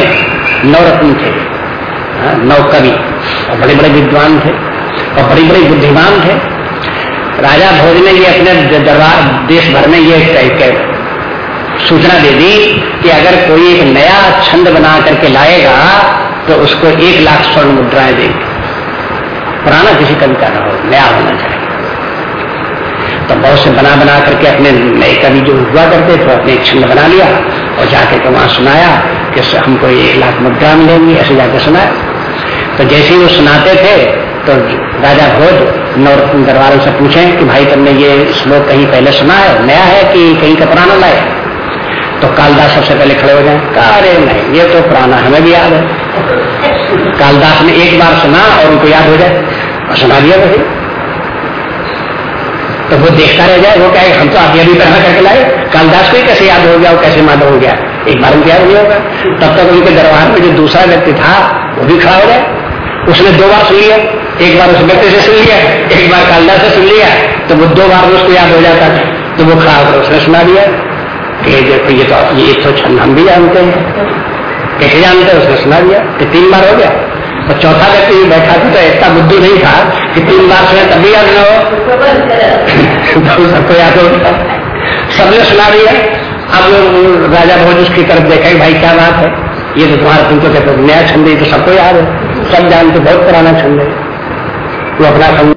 नौ रत्न थे हाँ, नौ कवि और बड़े बड़े विद्वान थे और बड़े बड़े बुद्धिमान थे। राजा भोज ने ये अपने दरबार देश भर में ये सूचना दे दी कि अगर कोई एक नया छंद बना करके लाएगा तो उसको एक लाख स्वर्ण मुद्राएँ देंगे। पुराना किसी कवि का न हो नया होना चाहिए। तो बहुत से बना बना करके अपने नए कवि जो हुआ करते थे अपने एक छंद बना लिया। और जाके तो वहाँ सुनाया कि हमको एक लाख मुद्रा मिलेंगी, ऐसे जाके सुनाया। तो जैसे ही वो सुनाते थे तो राजा भोज नौ दरबारों से पूछे कि भाई तुमने ये श्लोक कहीं पहले सुना है? नया है कि कहीं का पुराना लाए तो कालदास सबसे पहले खड़े हो जाए कहा, अरे नहीं, ये तो पुराना हमें भी याद है। कालदास ने एक बार सुना और उनको याद हो जाए और सुना दिया वही तो वो देखता रह जाए, वो कहे, हम तो आप अभी पहला करके लाए। कालदास को कैसे याद हो गया और कैसे मालूम हो गया? एक बार उनको याद नहीं होगा। तब तक उनके दरबार में जो दूसरा व्यक्ति था, वो भी खड़ा हो जाए उसने दो बार सुन लिया। एक बार उस व्यक्ति से सुन लिया, एक बार कालदास से सुन लिया तो वो दो बार उसको याद हो जाता था। तो वो खड़ा होकर उसने सुना दिया। देखो, ये तो ये तो छंद हम भी जानते हैं। कैसे जानते हैं? उसने सुना दिया। कि तीन बार हो गया। और चौथा व्यक्ति भी बैठा था तो इतना बुद्धू नहीं था कि तीन बार सुने तब भी याद न हो। तो सबको याद हो। सबने सुना दिया अब राजा भोज उसकी तरफ़ देखा, भाई क्या बात है। ये तो तुम्हारा तुमको कहते नया छंद तो सबको याद है। सब जानते बहुत पुराना छंद है। वो अपना